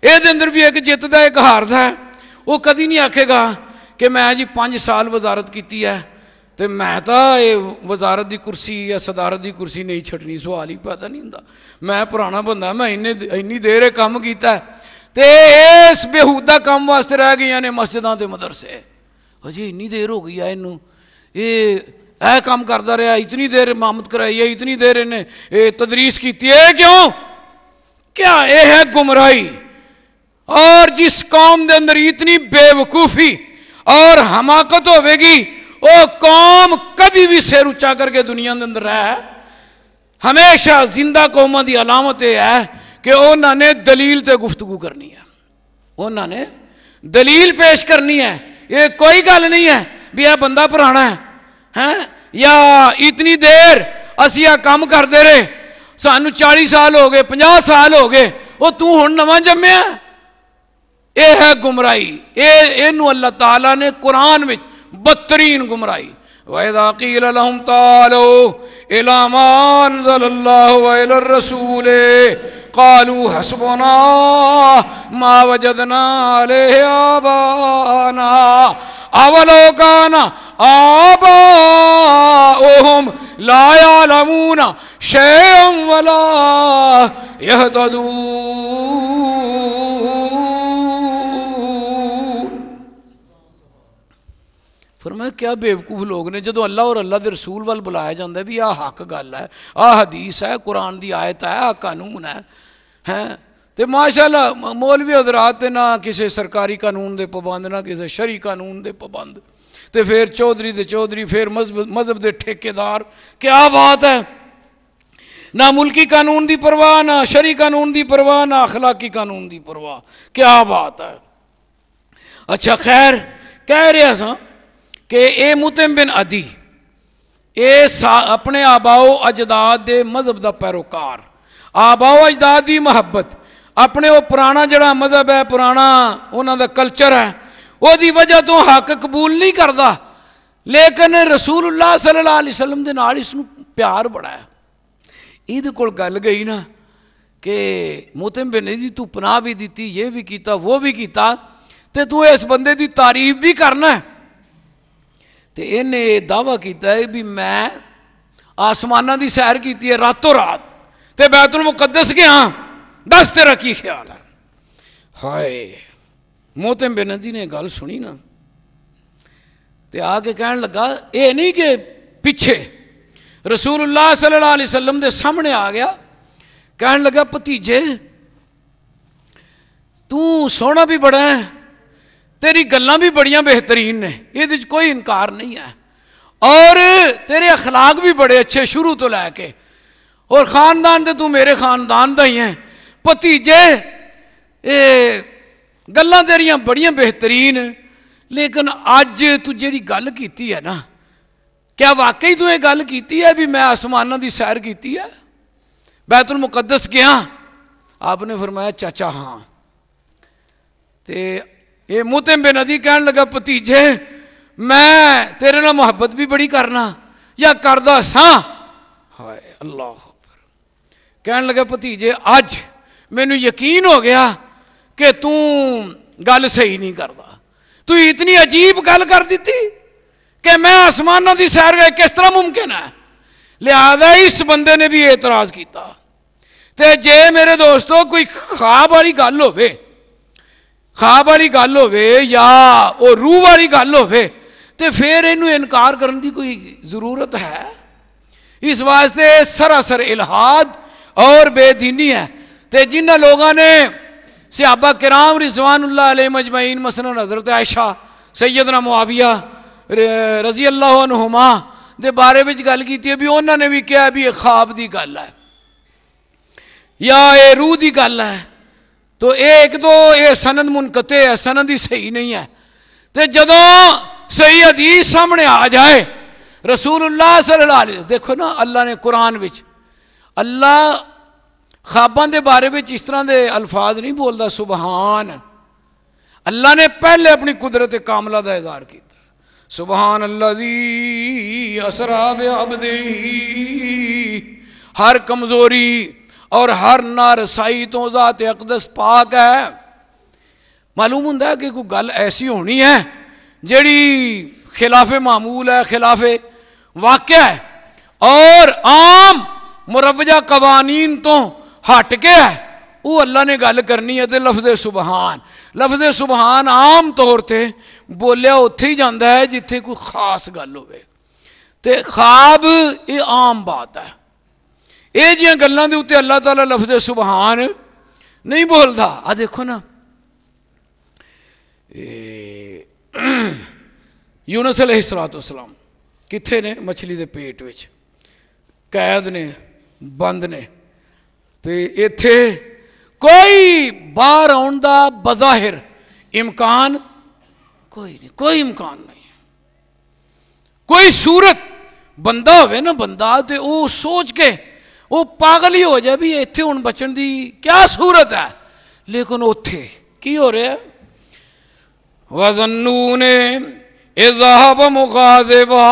اے دے اندر بھی ایک جتنا ایک ہارس ہے۔ وہ کدی نہیں آکھے گا کہ میں جی پانچ سال وزارت کیتی ہے تو میں تا اے وزارت دی کرسی یا صدارت دی کرسی نہیں چھٹنی سوال ہی پیدا نہیں ہوں میں پرانا بندہ ہے، میں انہی این این دیر کام کیا بےودہ کا کام واسطے رہ گئی نے مسجد کے مدرسے۔ ہجی انہی دیر ہو گئی ہے انہوں یہ ਇਹ کام کرتا ਰਿਹਾ اتنی دیر ਇਮਾਮਤ کرائی ہے، اتنی دیر ان تدریس کی ਕੀਤੀ ਹੈ کیوں؟ کیا یہ ہے گمراہی؟ اور جس قوم دے اندر اتنی بے وقوفی اور حماقت ہوئے گی وہ قوم کدی بھی سیر اچا کر کے دنیا دے اندر ہے ہمیشہ زندہ قوموں دی علامت یہ ہے کہ انہوں نے دلیل تے گفتگو کرنی ہے۔ انہوں نے دلیل پیش کرنی ہے۔ یہ کوئی گل نہیں ہے بھی یہ بندہ پرانا ہے۔ ہیں یا اتنی دیر اسی آ کام کر دے رہے؟ سانو چالی سال ہو گئے پناہ سال ہو گئے، وہ تو ہن جمیا جمعہ؟ ہے اے ہے گمرائی اے انو اللہ تعالیٰ نے قرآن میں بترین گمرائی وَإِذَا قِيلَ لَهُمْ تَعَالَوْا إِلَى مَا أَنزَلَ اللَّهُ وَإِلَى الرَّسُولِ قَالُوا حَسْبُنَا مَا وَجَدْنَا عَلَيْهِ آبَانَا۔ أَوَلَوْ كَانَ آبَاؤُهُمْ لا يعلمون شيئا ولا يهتدون فرمایا کیا بیوقوف لوگ نے جدو اللہ اور اللہ دے رسول وال بلایا جاتا ہے بھی آ حق گل ہے آ حدیث ہے قرآن دی آیت ہے آ قانون ہے ہیں تے ماشاءاللہ مولوی حضرات تے نہ کسی سرکاری قانون دے پابند، نہ کسی شری قانون دے پابند۔ تے پھر چودھری دے چودھری، پھر مذہب مذہب دے ٹھیکیدار۔ کیا بات ہے۔ نہ ملکی قانون دی پرواہ، نہ شری قانون دی پرواہ، نہ اخلاقی قانون دی پرواہ۔ کیا بات ہے۔ اچھا خیر، کہہ رہے سا کہ اے متم بن ادی اے اپنے آباؤ اجداد دے مذہب دا پیروکار۔ آباؤ اجداد دی محبت۔ اپنے وہ پرانا جڑا مذہب ہے، پرانا انہوں دا کلچر ہے وہ دی وجہ تو حق قبول نہیں کرتا لیکن رسول اللہ صلی اللہ علیہ وسلم دے نال اس پیار بڑا ہے۔ یہ کول گل گئی نا کہ موتم بن دی تو پناہ بھی دیتی یہ بھی کیتا، وہ بھی کیتا، تے تو اس بندے دی تعریف بھی کرنا ہے۔ تے انہیں دعویٰ کیتا ہے بھی میں آسمانہ دی سیر کیتی ہے راتوں رات۔ تے بیت المقدس گیا۔ دس تیرا کی خیال ہے؟ ہائے، موتم بے ندی نے گل سنی نا۔ تے آ کے کہن لگا، اے نہیں کہ پیچھے رسول اللہ صلی اللہ علیہ وسلم دے سامنے آ گیا۔ کہن لگا، پتیجے، تو سونا بھی بڑا ہے، تیری گلاں بھی بڑیاں بہترین نے، یہ کوئی انکار نہیں ہے۔ اور تیرے اخلاق بھی بڑے اچھے شروع تو لے کے۔ اور خاندان تے تو میرے خاندان دا ہی ہیں۔ پتیجے اے گلاں تیریاں بڑیاں بہترین لیکن اج تو جیڑی گل کیتی ہے نا کیا واقعی تو یہ گل کیتی ہے بھی میں آسمانہ دی سیر کیتی ہے بیت المقدس گیا آپ نے فرمایا چاچا ہاں تے یہ موتم بے ندی کہن لگا پتیجے میں تیرے نہ محبت بھی بڑی کرنا یا کردہ سا ہائے اللہ کہن لگا پتیجے اج مینو یقین ہو گیا کہ تو گل صحیح نہیں کرتا تو اتنی عجیب گل کر دیتی کہ میں آسمانوں دی سیر گئے کس طرح ممکن ہے؟ لہذا اس بندے نے بھی اعتراض کیتا۔ تے جے میرے دوستو کوئی خواب والی گل ہوے خواب والی گل ہوے یا وہ روح والی گل ہوے تے پھر اینو انکار کرن دی کوئی ضرورت ہے؟ اس واسطے سراسر الہاد اور بے دینی ہے۔ تے جن لوگوں نے صحابہ کرام رضوان اللہ علیہ مجمعین، مثلا حضرت عائشہ، سیدنا معاویہ رضی اللہ عنہما دے بارے وچ گل کیتی ہے بھی انہوں نے بھی کہا بھی یہ خواب دی گل ہے، یا یہ روح دی گل ہے۔ تو ایک تو یہ سند منقطع ہے، سند ہی صحیح نہیں ہے۔ تے جدوں صحیح حدیث سامنے آ جائے، رسول اللہ صلی اللہ علیہ وسلم، دیکھو نا، اللہ نے قرآن وچ، اللہ خواباں دے بارے وچ اس طرح دے الفاظ نہیں بولدا، سبحان۔ اللہ نے پہلے اپنی قدرت کاملہ دا اظہار کیتا۔ سبحان اللہ دی اسرا بعبدی ہر کمزوری اور ہر نارسائی تو ذات اقدس پاک ہے۔ معلوم ہوں کہ کوئی گل ایسی ہونی ہے جیڑی خلاف معمول ہے، خلاف واقع ہے۔ اور عام مروجہ قوانین تو ہٹ گیا ہے۔ وہ اللہ نے گل کرنی ہے تے لفظ سبحان۔ لفظ سبحان عام طور تے بولیا اتے ہی جانا ہے جتھے کوئی خاص گل ہوئے۔ تے خواب یہ عام بات ہے۔ یہ جی گلوں کے اتنے اللہ تعالیٰ لفظ سبحان نہیں بولتا آ دیکھو نا۔ یونس علیہ السلاط اسلام کتنے نے؟ مچھلی دے پیٹ وچ۔ قید نے، بند نے۔ ਤੇ ਇੱਥੇ ਕੋਈ ਬਾਹਰ ਆਉਣ ਦਾ ਬਜ਼ਾਹਿਰ ਇਮਕਾਨ ਕੋਈ ਨਹੀਂ ਕੋਈ ਇਮਕਾਨ ਨਹੀਂ ਕੋਈ ਸੂਰਤ ਬੰਦਾ ਹੋਵੇ ਨਾ ਬੰਦਾ ਤੇ ਉਹ ਸੋਚ ਕੇ ਉਹ ਪਾਗਲ ਹੀ ਹੋ ਜਾਏ ਵੀ ਇੱਥੇ ਹੁਣ ਬਚਣ ਦੀ ਕੀ ਸੂਰਤ ਹੈ ਲੇਕਿਨ ਉੱਥੇ ਕੀ ਹੋ ਰਿਹਾ ਵਜ਼ਨੂਨ ਇਜ਼ਹਬ ਮੁਗਾਜ਼ਿਬਾ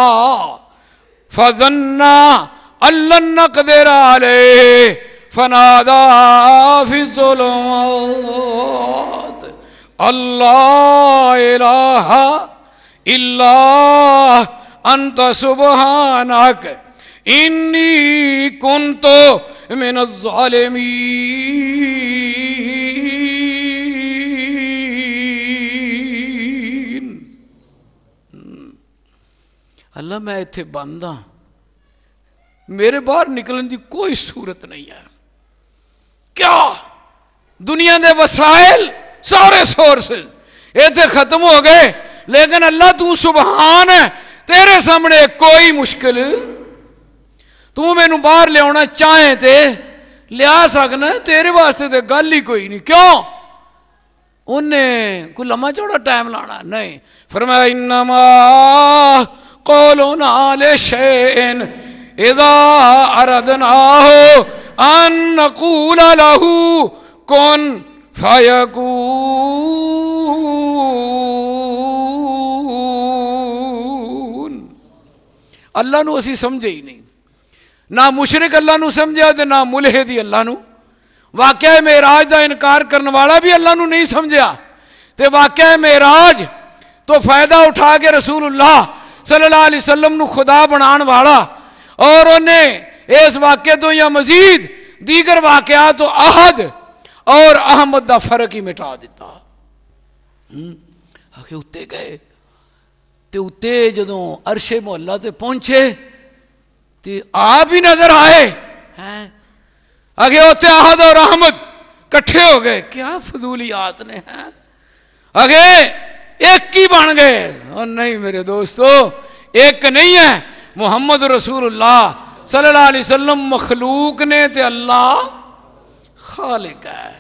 ਫਜ਼ੰਨਾ ਅੱਲਨ ਨਕਦਰ ਅਲੈਹ فنادا فی الظلمات اللہ الہ اللہ انت سبحانک انی کنت من الظالمین اللہ میں ایتھے بندہ ہاں، میرے باہر نکلن دی کوئی صورت نہیں ہے۔ کیا؟ دنیا دے وسائل سارے سورسز یہ تو ختم ہو گئے۔ لیکن اللہ تو سبحان ہے۔ تیرے سامنے کوئی مشکل۔ تو مینو باہر لیا چاہے تے لیا سکنا تیرے واسطے تے گل ہی کوئی نہیں۔ کیوں؟ انہیں کوئی لمحہ چوڑا ٹائم لانا نہیں۔ فرمایا، انما قولنا لشین اذا اردناہو ان نقول له کن فیکون اللہ نو اسی سمجھے ہی نہیں۔ نہ مشرق اللہ نو سمجھا تے نہ ملحد ہی اللہ نو۔ واقعہ معراج دا انکار کرنے والا بھی اللہ نو نہیں سمجھا تے واقعہ معراج تو فائدہ اٹھا کے رسول اللہ صلی اللہ علیہ وسلم نو خدا بنان والا اور انہیں اس واقعے تو یا مزید دیگر واقعات و عہد اور احمد دا فرق ہی مٹا دیتا۔ آخر اتنے گئے۔ تے اتنے جدو عرش محلہ تے پہنچے تے آپ ہی نظر آئے۔ آگے اتنے آہد اور احمد کٹھے ہو گئے۔ کیا فضولیات نے ہیں آگے ایک ہی بن گئے؟ اور نہیں میرے دوستو، ایک نہیں ہے، محمد رسول اللہ صلی اللہ علیہ وسلم مخلوق نے تے اللہ خالق ہے۔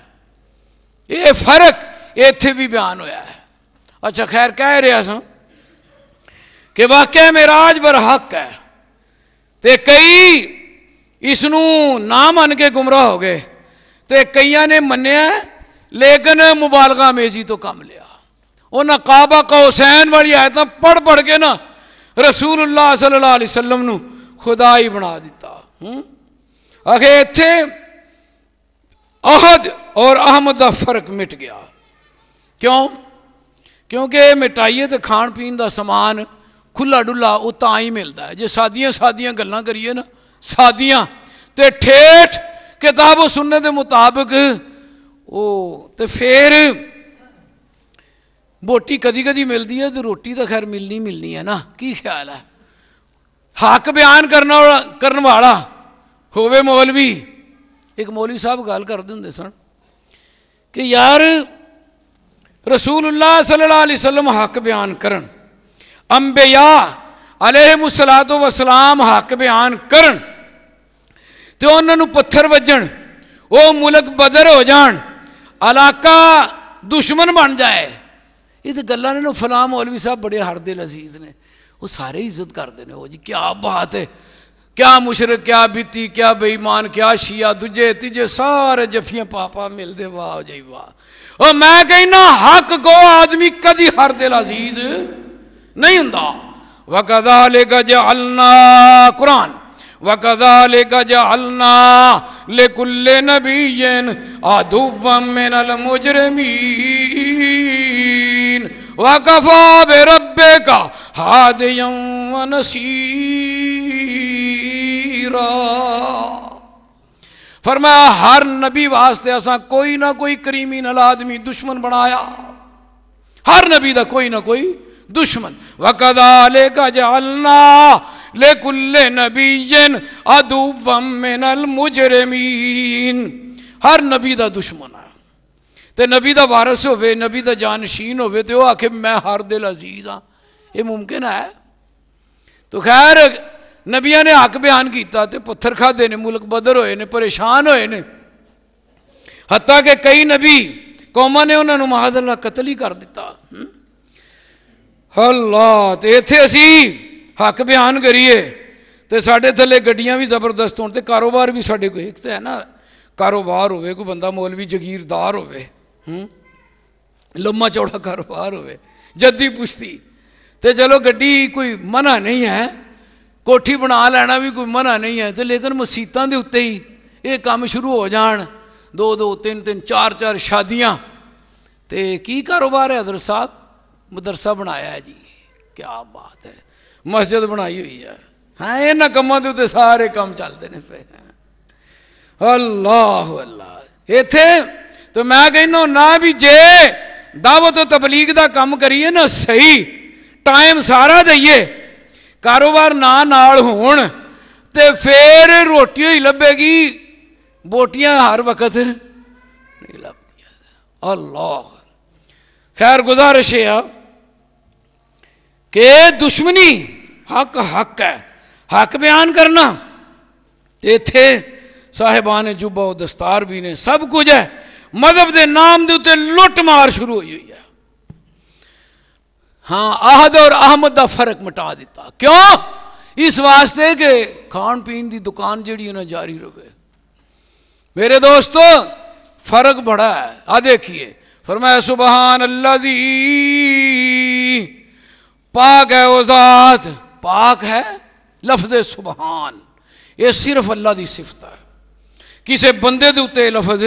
یہ فرق ایتھے بھی بیان ہویا ہے۔ اچھا خیر کہہ رہے ہیں سن کہ واقعہ میراج بر حق ہے۔ تے کئی اس نام ان کے گمراہ ہو گئے۔ تے کئی نے منیا لیکن مبالغہ میزی تو کم لیا۔ انہیں کعبہ کا حسین والی آیتاں پڑھ پڑھ کے نا رسول اللہ صلی اللہ علیہ وسلم نو خدا ہی بنا دیتا ہوں آخے اتھے عہد اور احمد فرق مٹ گیا کیوں کیونکہ مٹائیے تو کھان پین دا سامان کھلا ڈلا اتنا ہی ملتا ہے جی سادیاں سادیاں گلاں کریے نا سادیاں تے ٹھیٹھ کتاب و سننے دے مطابق او تے پھر بوٹی کدی کدی ملتی ہے تو روٹی تو خیر ملنی ملنی ہے نا کی خیال ہے حق بیان کرنا کرن والا۔ ہوے مولوی۔ ایک مولوی صاحب گل کر دے سن کہ یار رسول اللہ صلی اللہ علیہ وسلم حق بیان کرن۔ انبیاء علیہ مسلاط وسلام حق بیان کرن۔ تو انہوں نے پتھر وجن وہ ملک بدر ہو جان، علاقہ دشمن بن جائے۔ یہ تو گلوں نے فلاں مولوی صاحب بڑے ہر دل عزیز نے۔ وہ سارے عزت کرتے ہیں۔ وہ جی کیا بات ہے؟ کیا مشرق، کیا بیتی کیا بے کیا شیعہ دجے تجے سارے جفیاں پاپا ملتے واہ جی واہ۔ اور میں کہنا حق کو آدمی کدی ہر دل عزیز نہیں ہوں وقدا لے گا جلنا قرآن۔ وقدا لے گا جلنا لے کل نبی آدو المجرمین وقفا بے ربے کا هاديا ونصيرا فرمایا ہر نبی واسطے اساں کوئی نہ کوئی کریمی نل آدمی دشمن بنایا ہر نبی دا کوئی نہ کوئی دشمن وَكَذَلِكَ جَعَلْنَا لِكُلِّ نَبِيٍّ عَدُوًّا مِّنَ الْمُجْرِمِينَ ہر نبی دا دشمن ہے تے نبی دا وارث ہوئے نبی دا جانشین ہوئے تے وہ آکھے میں ہر دل عزیز ہاں یہ ممکن ہے؟ تو خیر، نبیاں نے حق بیان کیتا تے پتھر کھادے نے، ملک بدر ہوئے نے، پریشان ہوئے نے۔ حتیٰ کہ کئی نبی قوما نے انہوں نے محض اللہ قتل ہی کر دیتا اللہ، تے ایتھے اسی حق بیان کریے۔ تے ساڑھے تھلے گڈیاں بھی زبردست ہون تے کاروبار بھی ساڑھے کوئی ایک تے ہے نا۔ کاروبار ہوئے کوئی بندہ مولوی جگیردار ہوئے لمہ چوڑا کاروبار ہوئے جدی پوچھتی۔ تے چلو گڈی کوئی منع نہیں ہے، کوٹھی بنا لینا بھی کوئی منع نہیں ہے، تے لیکن مسیتاں دے اتے ہی یہ کام شروع ہو جان۔ دو دو، تین تین، چار چار شادیاں۔ تے کی کاروبار ہے حضرت صاحب؟ مدرسہ بنایا ہے جی۔ کیا بات ہے۔ مسجد بنائی ہوئی ہے۔ ہاں یہ کماں دے اتے سارے کام چلتے ہیں پہ اللہ اللہ۔ ایتھے تو میں کہنا نہ بھی جے دعوت و تبلیغ دا کام کریے نا ٹائم سارا دئیے کاروبار نہ نال ہون تے پھر روٹی ہی لبے گی بوٹیاں ہر وقت اللہ خیر گزارش ہے کہ دشمنی حق حق ہے حق بیان کرنا ایتھے صاحبان جبہ دستار بھی نے سب کچھ ہے مذہب دے نام دے اتے لٹ مار شروع ہوئی ہوئی ہے ہاں آہد اور احمد دا فرق مٹا دیتا۔ کیوں؟ اس واسطے کہ کھان پین دی دکان جڑی انہیں جاری رہے۔ میرے دوستو، فرق بڑا ہے۔ آ دیکھیے، فرمایا سبحان اللہ دی پاک ہے او ذات۔ پاک ہے لفظ سبحان۔ یہ صرف اللہ دی صفت ہے۔ کسی بندے دے اتے لفظ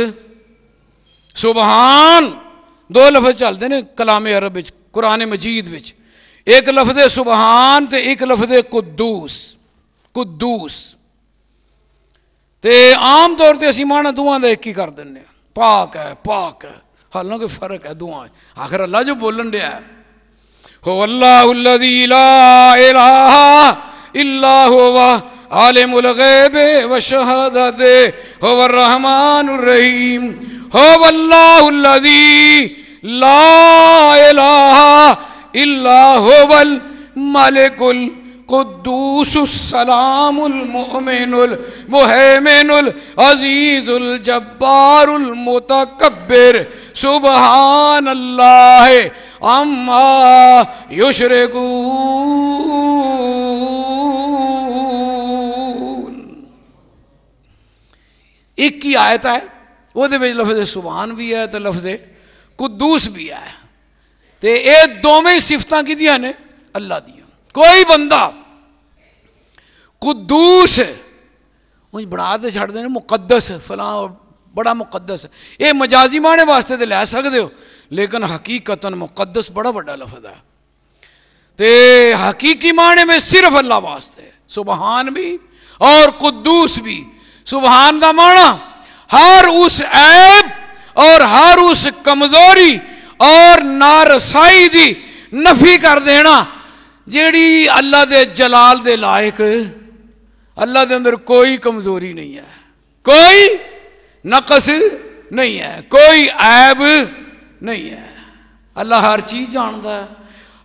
سبحان، دو لفظ چلتے ہیں، کلام عرب قرآن مجید وچ۔ ایک لفظ سبحان تے ایک لفظ قدوس۔ قدوس۔ تے عام طور تے اسی مانا دعا دے ایک ہی کر دینے پاک ہے پاک ہے۔ حالانکہ فرق ہے دعا آخر اللہ جو بولن دیا ہے۔ هو اللہ الذي لا الہ الا هو، عالم الغیب و وشہدت هو الرحمن الرحیم۔ هو اللہ الذي لا الہ الا هو الملک القدوس السلام المؤمن المہیمن العزیز الجبار المتکبر سبحان اللہ اما یشرکون ایک ہی آیت ہے، وہ دے لفظ سبحان بھی ہے تو لفظ قدوس بھی ہے۔ تے اے دوویں صفتاں کیدیاں نے؟ اللہ دیاں۔ کوئی بندہ قدوس انج بنا تے چھڑ دے مقدس فلاں بڑا مقدس ہے۔ یہ مجازی معنی واسطے تے لے سکتے ہو، لیکن حقیقتا مقدس بڑا بڑا لفظ ہے۔ تے حقیقی معنی میں صرف اللہ واسطے سبحان بھی اور قدوس بھی۔ سبحان دا معنی ہر اس عیب اور ہر اس کمزوری اور نارسائی دی نفی کر دینا، جیڑی اللہ دے جلال دے لائق، اللہ دے اندر کوئی کمزوری نہیں ہے۔ کوئی نقص نہیں ہے، کوئی عیب نہیں ہے۔ اللہ ہر چیز جانتا ہے،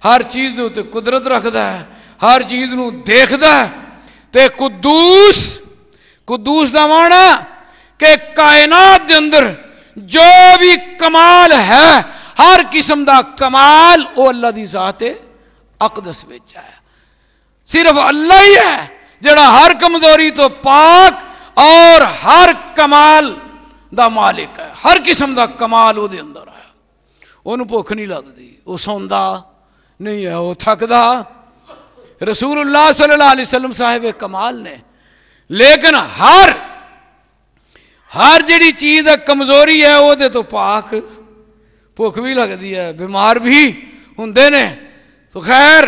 ہر چیز دے تے قدرت رکھتا ہے، ہر چیز نو دیکھتا ہے۔ تے قدوس قدوس دا معنی کہ کائنات دے اندر جو بھی کمال ہے، ہر قسم دا کمال او اللہ دی ذات اقدس وچ ہے۔ صرف اللہ ہی ہے جڑا ہر کمزوری تو پاک اور ہر کمال دا مالک ہے۔ ہر قسم دا کمال وہ دے اندر ہے۔ انہوں بھوک نہیں لگتی وہ سوندا، نہیں ہے وہ تھکدا۔ رسول اللہ صلی اللہ علیہ وسلم صاحب کمال نے۔ لیکن ہر ہر جڑی چیز ہے کمزوری ہے، وہ دے تو پاک بھوک بھی لگتی ہے، بیمار بھی ہوں نے۔ تو خیر،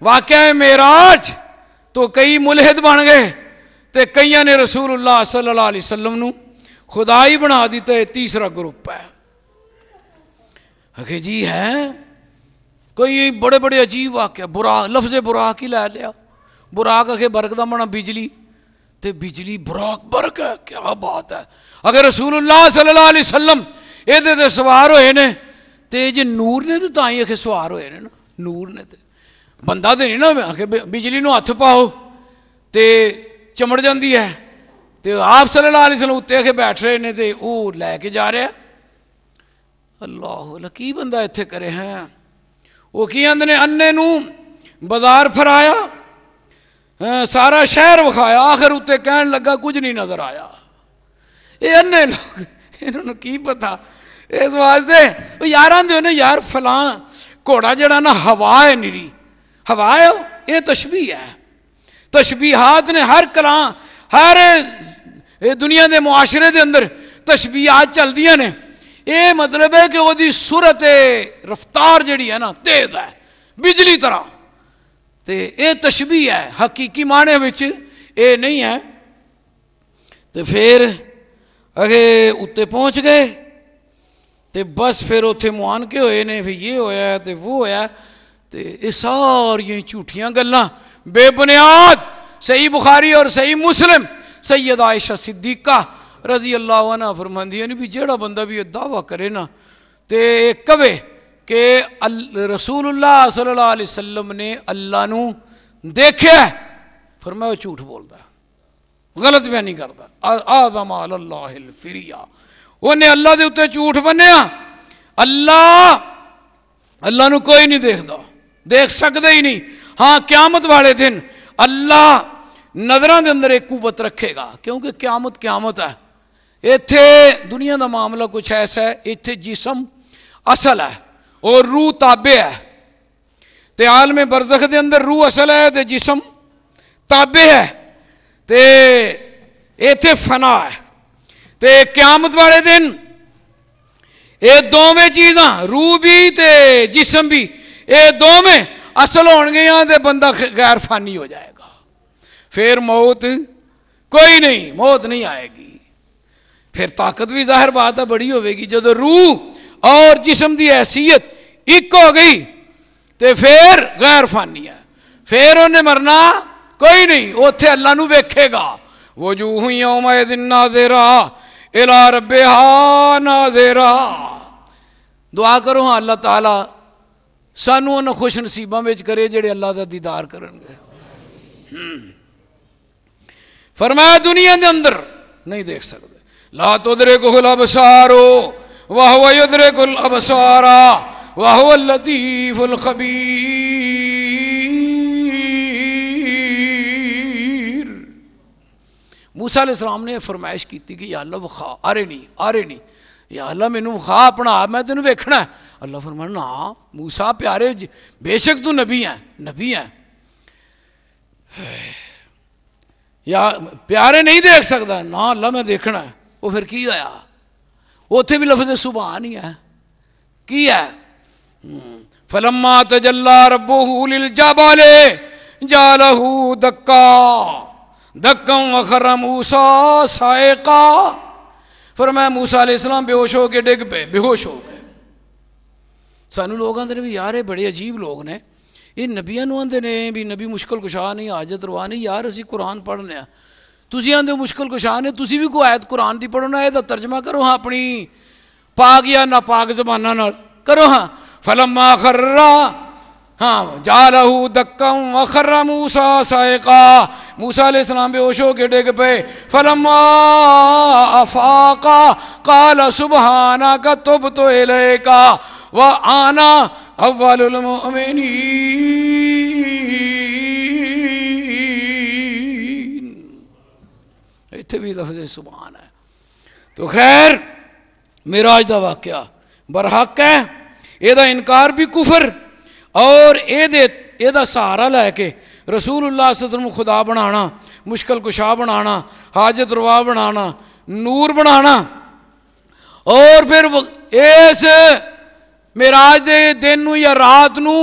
واقعہ معراج۔ تو کئی ملحد بن گئے تو کئی نے رسول اللہ صلی اللہ علیہ وسلم نو خدا ہی بنا دیتا ہے تیسرا گروپ ہے۔ کہ جی ہے، کوئی بڑے بڑے عجیب واقعہ، برا، لفظ براق ہی لے لیا۔ برا آ کے بنا بجلی۔ ਮਣਾ ਬਿਜਲੀ ਤੇ ਬਿਜਲੀ ਬੁਰਾਕ ਬਰਕ ਹੈ ਕੀ ਬਾਤ ਹੈ ਅਗਰ ਰਸੂਲullah ਸੱਲੱਲਾਹੁ ਅਲੈਹਿ ਵਸੱਲਮ ਇਹਦੇ ਤੇ ਸਵਾਰ ਹੋਏ ਨੇ ਤੇ ਜੇ ਨੂਰ ਨੇ ਤੇ ਤਾਂ ਹੀ ਅਖੇ ਸਵਾਰ ਹੋਏ ਨੇ ਨਾ ਨੂਰ ਨੇ ਤੇ ਬੰਦਾ ਤੇ ਨਹੀਂ ਨਾ ਅਖੇ ਬਿਜਲੀ ਨੂੰ ਹੱਥ ਪਾਓ ਤੇ ਚਮੜ ਜਾਂਦੀ ਹੈ ਤੇ ਆਪ ਸੱਲੱਲਾਹੁ ਅਲੈਹਿ ਵਸੱਲਮ ਉੱਤੇ ਅਖੇ ਬੈਠ ਰਹੇ ਨੇ ਤੇ ਉਹ ਲੈ ਕੇ ਜਾ ਰਿਹਾ ਅੱਲਾਹੁ ਅੱਲਾ ਕੀ ਬੰਦਾ ਇੱਥੇ ਕਰੇ ਹੈ ਉਹ ਕੀ ਆਂਦੇ ਨੇ ਅੰਨੇ ਨੂੰ ਬਾਜ਼ਾਰ ਫਰਾਇਆ ہاں، سارا شہر وکھایا، آخر اتنے کہن لگا کچھ نہیں نظر آیا۔ یہ انے لوگ انہوں کی پتا اس واسطے یار آدھے نا یار فلاں گھوڑا جڑا نا، ہوا ہے نیری ہوا ہے یہ تشبیح ہے۔ تشبیہات نے ہر کلام ہر دنیا دے معاشرے دے اندر تشبیہات چل دیا نے۔ یہ مطلب ہے کہ وہ صورت رفتار جڑی ہے نا، تیز ہے، بجلی طرح۔ ਤੇ ਇਹ ਤਸ਼ਬੀਹ ਹੈ ਹਕੀਕੀ ਮਾਣੇ ਵਿੱਚ ਇਹ ਨਹੀਂ ਹੈ ਤੇ ਫਿਰ ਅਗੇ ਉੱਤੇ ਪਹੁੰਚ ਗਏ ਤੇ ਬਸ ਫਿਰ ਉੱਥੇ ਮੁਆਨ ਕੇ ਹੋਏ ਨੇ ਵੀ ਇਹ ਹੋਇਆ ਤੇ ਉਹ ਹੋਇਆ ਤੇ ਇਹ ਸਾਰੀਆਂ ਝੂਠੀਆਂ ਗੱਲਾਂ ਬੇਬੁਨਿਆਦ ਸਹੀ ਬੁਖਾਰੀ ਔਰ ਸਹੀ ਮੁਸਲਿਮ ਸੈਯਦ ਆਇਸ਼ਾ ਸਿੱਦੀਕਾ ਰਜ਼ੀ ਅੱਲਾਹ ਅਨਹਾ ਫਰਮਾਉਂਦੀਆਂ ਨੇ ਵੀ ਜਿਹੜਾ ਬੰਦਾ ਵੀ ਇਹ ਦਾਵਾ ਕਰੇ ਨਾ ਤੇ ਇਹ ਕਵੇ ਕਿ ਰਸੂਲullah ਸੱਲੱਲਾਹੁ ਅਲੈਹਿ ਵਸੱਲਮ ਨੇ ਅੱਲਾ ਨੂੰ ਦੇਖਿਆ ਫਰਮਾਇਆ ਉਹ ਝੂਠ ਬੋਲਦਾ ਗਲਤ ਬਿਆਨੀ ਕਰਦਾ ਆਜ਼ਮ ਅੱਲਾਹ ਫਿਰਿਆ ਉਹਨੇ ਅੱਲਾ ਦੇ ਉੱਤੇ ਝੂਠ ਬੰਨਿਆ ਅੱਲਾ ਅੱਲਾ ਨੂੰ ਕੋਈ ਨਹੀਂ ਦੇਖਦਾ ਦੇਖ ਸਕਦਾ ਹੀ ਨਹੀਂ ਹਾਂ ਕਿਆਮਤ ਵਾਲੇ ਦਿਨ ਅੱਲਾ ਨਜ਼ਰਾਂ ਦੇ ਅੰਦਰ ਇੱਕ ਕੁਵਤ ਰੱਖੇਗਾ ਕਿਉਂਕਿ ਕਿਆਮਤ ਕਿਆਮਤ ਹੈ ਇੱਥੇ ਦੁਨੀਆ ਦਾ ਮਾਮਲਾ ਕੁਝ ਐਸਾ ਹੈ ਇੱਥੇ ਜਿਸਮ ਅਸਲ ਹੈ اور روح تابع ہے۔ تے عالم برزخ دے اندر روح اصل ہے تے جسم تابع ہے۔ تے ایتھے فنا ہے۔ تے قیامت والے دن اے دوویں چیزاں، روح بھی تے جسم بھی اے دوویں اصل ہون گیاں تے بندہ غیر فانی ہو جائے گا۔ پھر موت کوئی نہیں، موت نہیں آئے گی۔ پھر طاقت بھی ظاہر بات ہے، بڑی ہوئے گی۔ جدو روح اور جسم دی حیثیت ایک ہو گئی، تے پھر غیر فانی ہے۔ پھر انہیں مرنا کوئی نہیں، اوتھے اللہ نو بیکھے گا۔ وجوہ یوم دن ناظرہ، الہ ربہ ناظرہ۔ دعا کرو ہاں اللہ تعالی سانو ان خوش نصیباں وچ کرے جڑے اللہ دا دیدار کرنگے فرمایا، دنیا دے اندر نہیں دیکھ سکتے۔ لا تدرکو الابسارو وہو یدرکو الابسارا وهو اللطيف الخبير۔ موسیٰ علیہ السلام نے فرمائش کی تھی کہ یا اللہ وخا، آرے نہیں آرے نہیں۔ یا اللہ مینوں وخا اپنا میں تینوں ویکھنا ہے۔ اللہ فرمانا نا موسیٰ پیارے جی بے شک تو نبی ہیں نبی ہیں۔ یا پیارے نہیں دیکھ سکتا نا اللہ میں دیکھنا ہے۔ وہ پھر کی ہویا اتنے بھی لفظ سبحان ہی ہے۔ کی ہے؟ فلما تجلا ربه للجبل جعله دکا وخر موسا سائقا. فرمایا موسا علیہ السلام بے ہوش ہو کے ڈگ پے بے ہوش ہو گئے۔ سانو لوگ آتے بھی یار یہ بڑے عجیب لوگ نے۔ یہ نبیاں آتے نے، بھی نبی مشکل کشا نہیں، حاجت روا نہیں، یار اسی قرآن پڑھنے تسی آتے مشکل کشا نے، تسی بھی کوئی آیت قرآن دی پڑھنا ہے تو ترجمہ کرو ہاں اپنی۔ پاک یا نہ پاک زبانہ کرو ہاں۔ فلما خرّا ہاں جالہ دکم وخر موسا سائقا موسا علیہ السلام بے ہوش ہو کے ڈگ پے، فلما افاقا، قال سبحانک تبت الیک وانا اول المؤمنین۔ ایتھے بھی لفظ سبحان ہے۔ تو خیر میراج دا واقعہ برحق ہے۔ یہ انکار بھی کفر اور یہ سہارا لے کے رسول اللہ صلی اللہ علیہ وسلم خدا بنانا مشکل کشا بنانا حاجت روا بنانا نور بنانا اور پھر اس میراج دے دن نو یا رات نو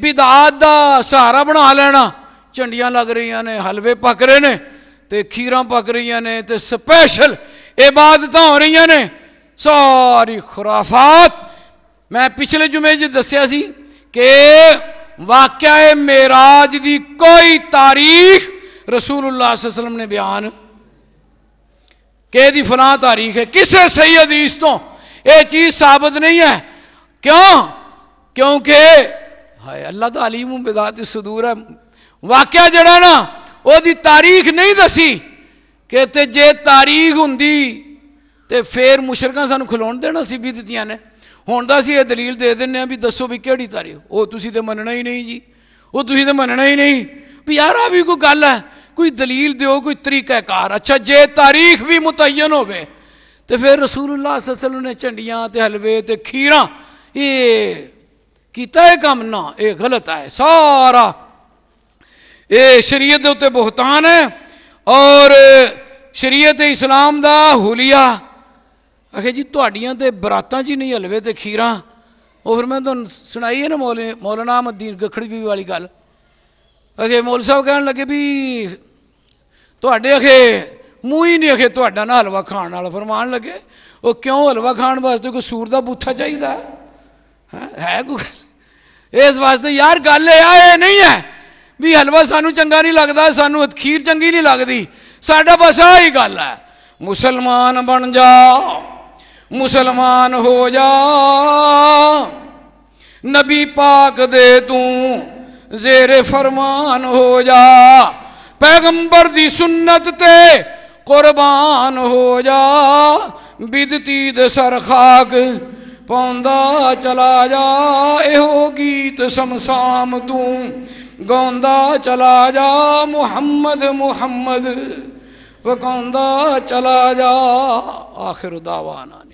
بدعات دا سہارا بنا لینا چنڈیاں لگ رہی نے حلوے پک رہے نے تے کھیراں پک رہی نے تے سپیشل ਇਬਾਦਤਾਂ ਹੋ ਰਹੀਆਂ میں پچھلے جمعے جو دسیا سی کہ واقعہ معراج دی کوئی تاریخ رسول اللہ صلی اللہ علیہ وسلم نے بیان کہ دی فلاں تاریخ ہے۔ کسے صحیح حدیث تو یہ چیز ثابت نہیں ہے۔ کیوں؟ کیونکہ ہائے اللہ تعالیم علیم بذات صدور ہے۔ واقعہ جڑا نا، وہ دی تاریخ نہیں دسی کہ تے جے تاریخ ہوں تے پھر مشرقہ سانو کھلون دینا سی بھی دیتی نے۔ ہوں تو ਅਸੀਂ ਇਹ ਦਲੀਲ ਦੇ ਦਿੰਨੇ ਆ ਵੀ ਦੱਸੋ ਵੀ ਕਿਹੜੀ ਤਾਰੀਖ? ਉਹ ਤੁਸੀਂ ਤੇ ਮੰਨਣਾ ਹੀ ਨਹੀਂ ਜੀ। ਉਹ ਤੁਸੀਂ ਤੇ ਮੰਨਣਾ ਹੀ ਨਹੀਂ ਵੀ ਯਾਰ ਆ ਵੀ ਕੋਈ ਗੱਲ کوئی دلیل دیو کوئی طریقہ کار اچھا جے تاریخ بھی متعین ہوئے تو پھر رسول اللہ صلی اللہ علیہ وسلم نے چنڈیاں تے حلوے تے کھیرا یہ کیتا ہے کام نہ یہ غلط ہے سارا یہ شریعت دے بہتان ہے اور شریعت اسلام دا حلیہ اکے جی تراتا چی نہیں ہلوے تو کھیرا وہ پھر میں تنا ہے نا مول مولانا مدین گکھڑ بی والی گل اگے مول صاحب کہ تھی منہ ہی نہیں اخا ہلو کھانا فرمان لگے وہ کیوں ہلو کھان واسے کوئی سور کا بوتھا چاہیے ہے اس واسطے یار گل یہ نہیں ہے بھی ہلوا سانوں چنگا نہیں لگتا سانو کھیر چنگی نہیں لگتی سڈا بس آئی گل ہے مسلمان بن جا مسلمان ہو جا۔ نبی پاک دے توں زیر فرمان ہو جا۔ پیغمبر دی سنت تے قربان ہو جا۔ بدتی دے سر خاک پوندا چلا جا۔ ہو گیت سمسام توں گوندا چلا جا۔ محمد محمد وکوندا چلا جا۔ آخر دعوانا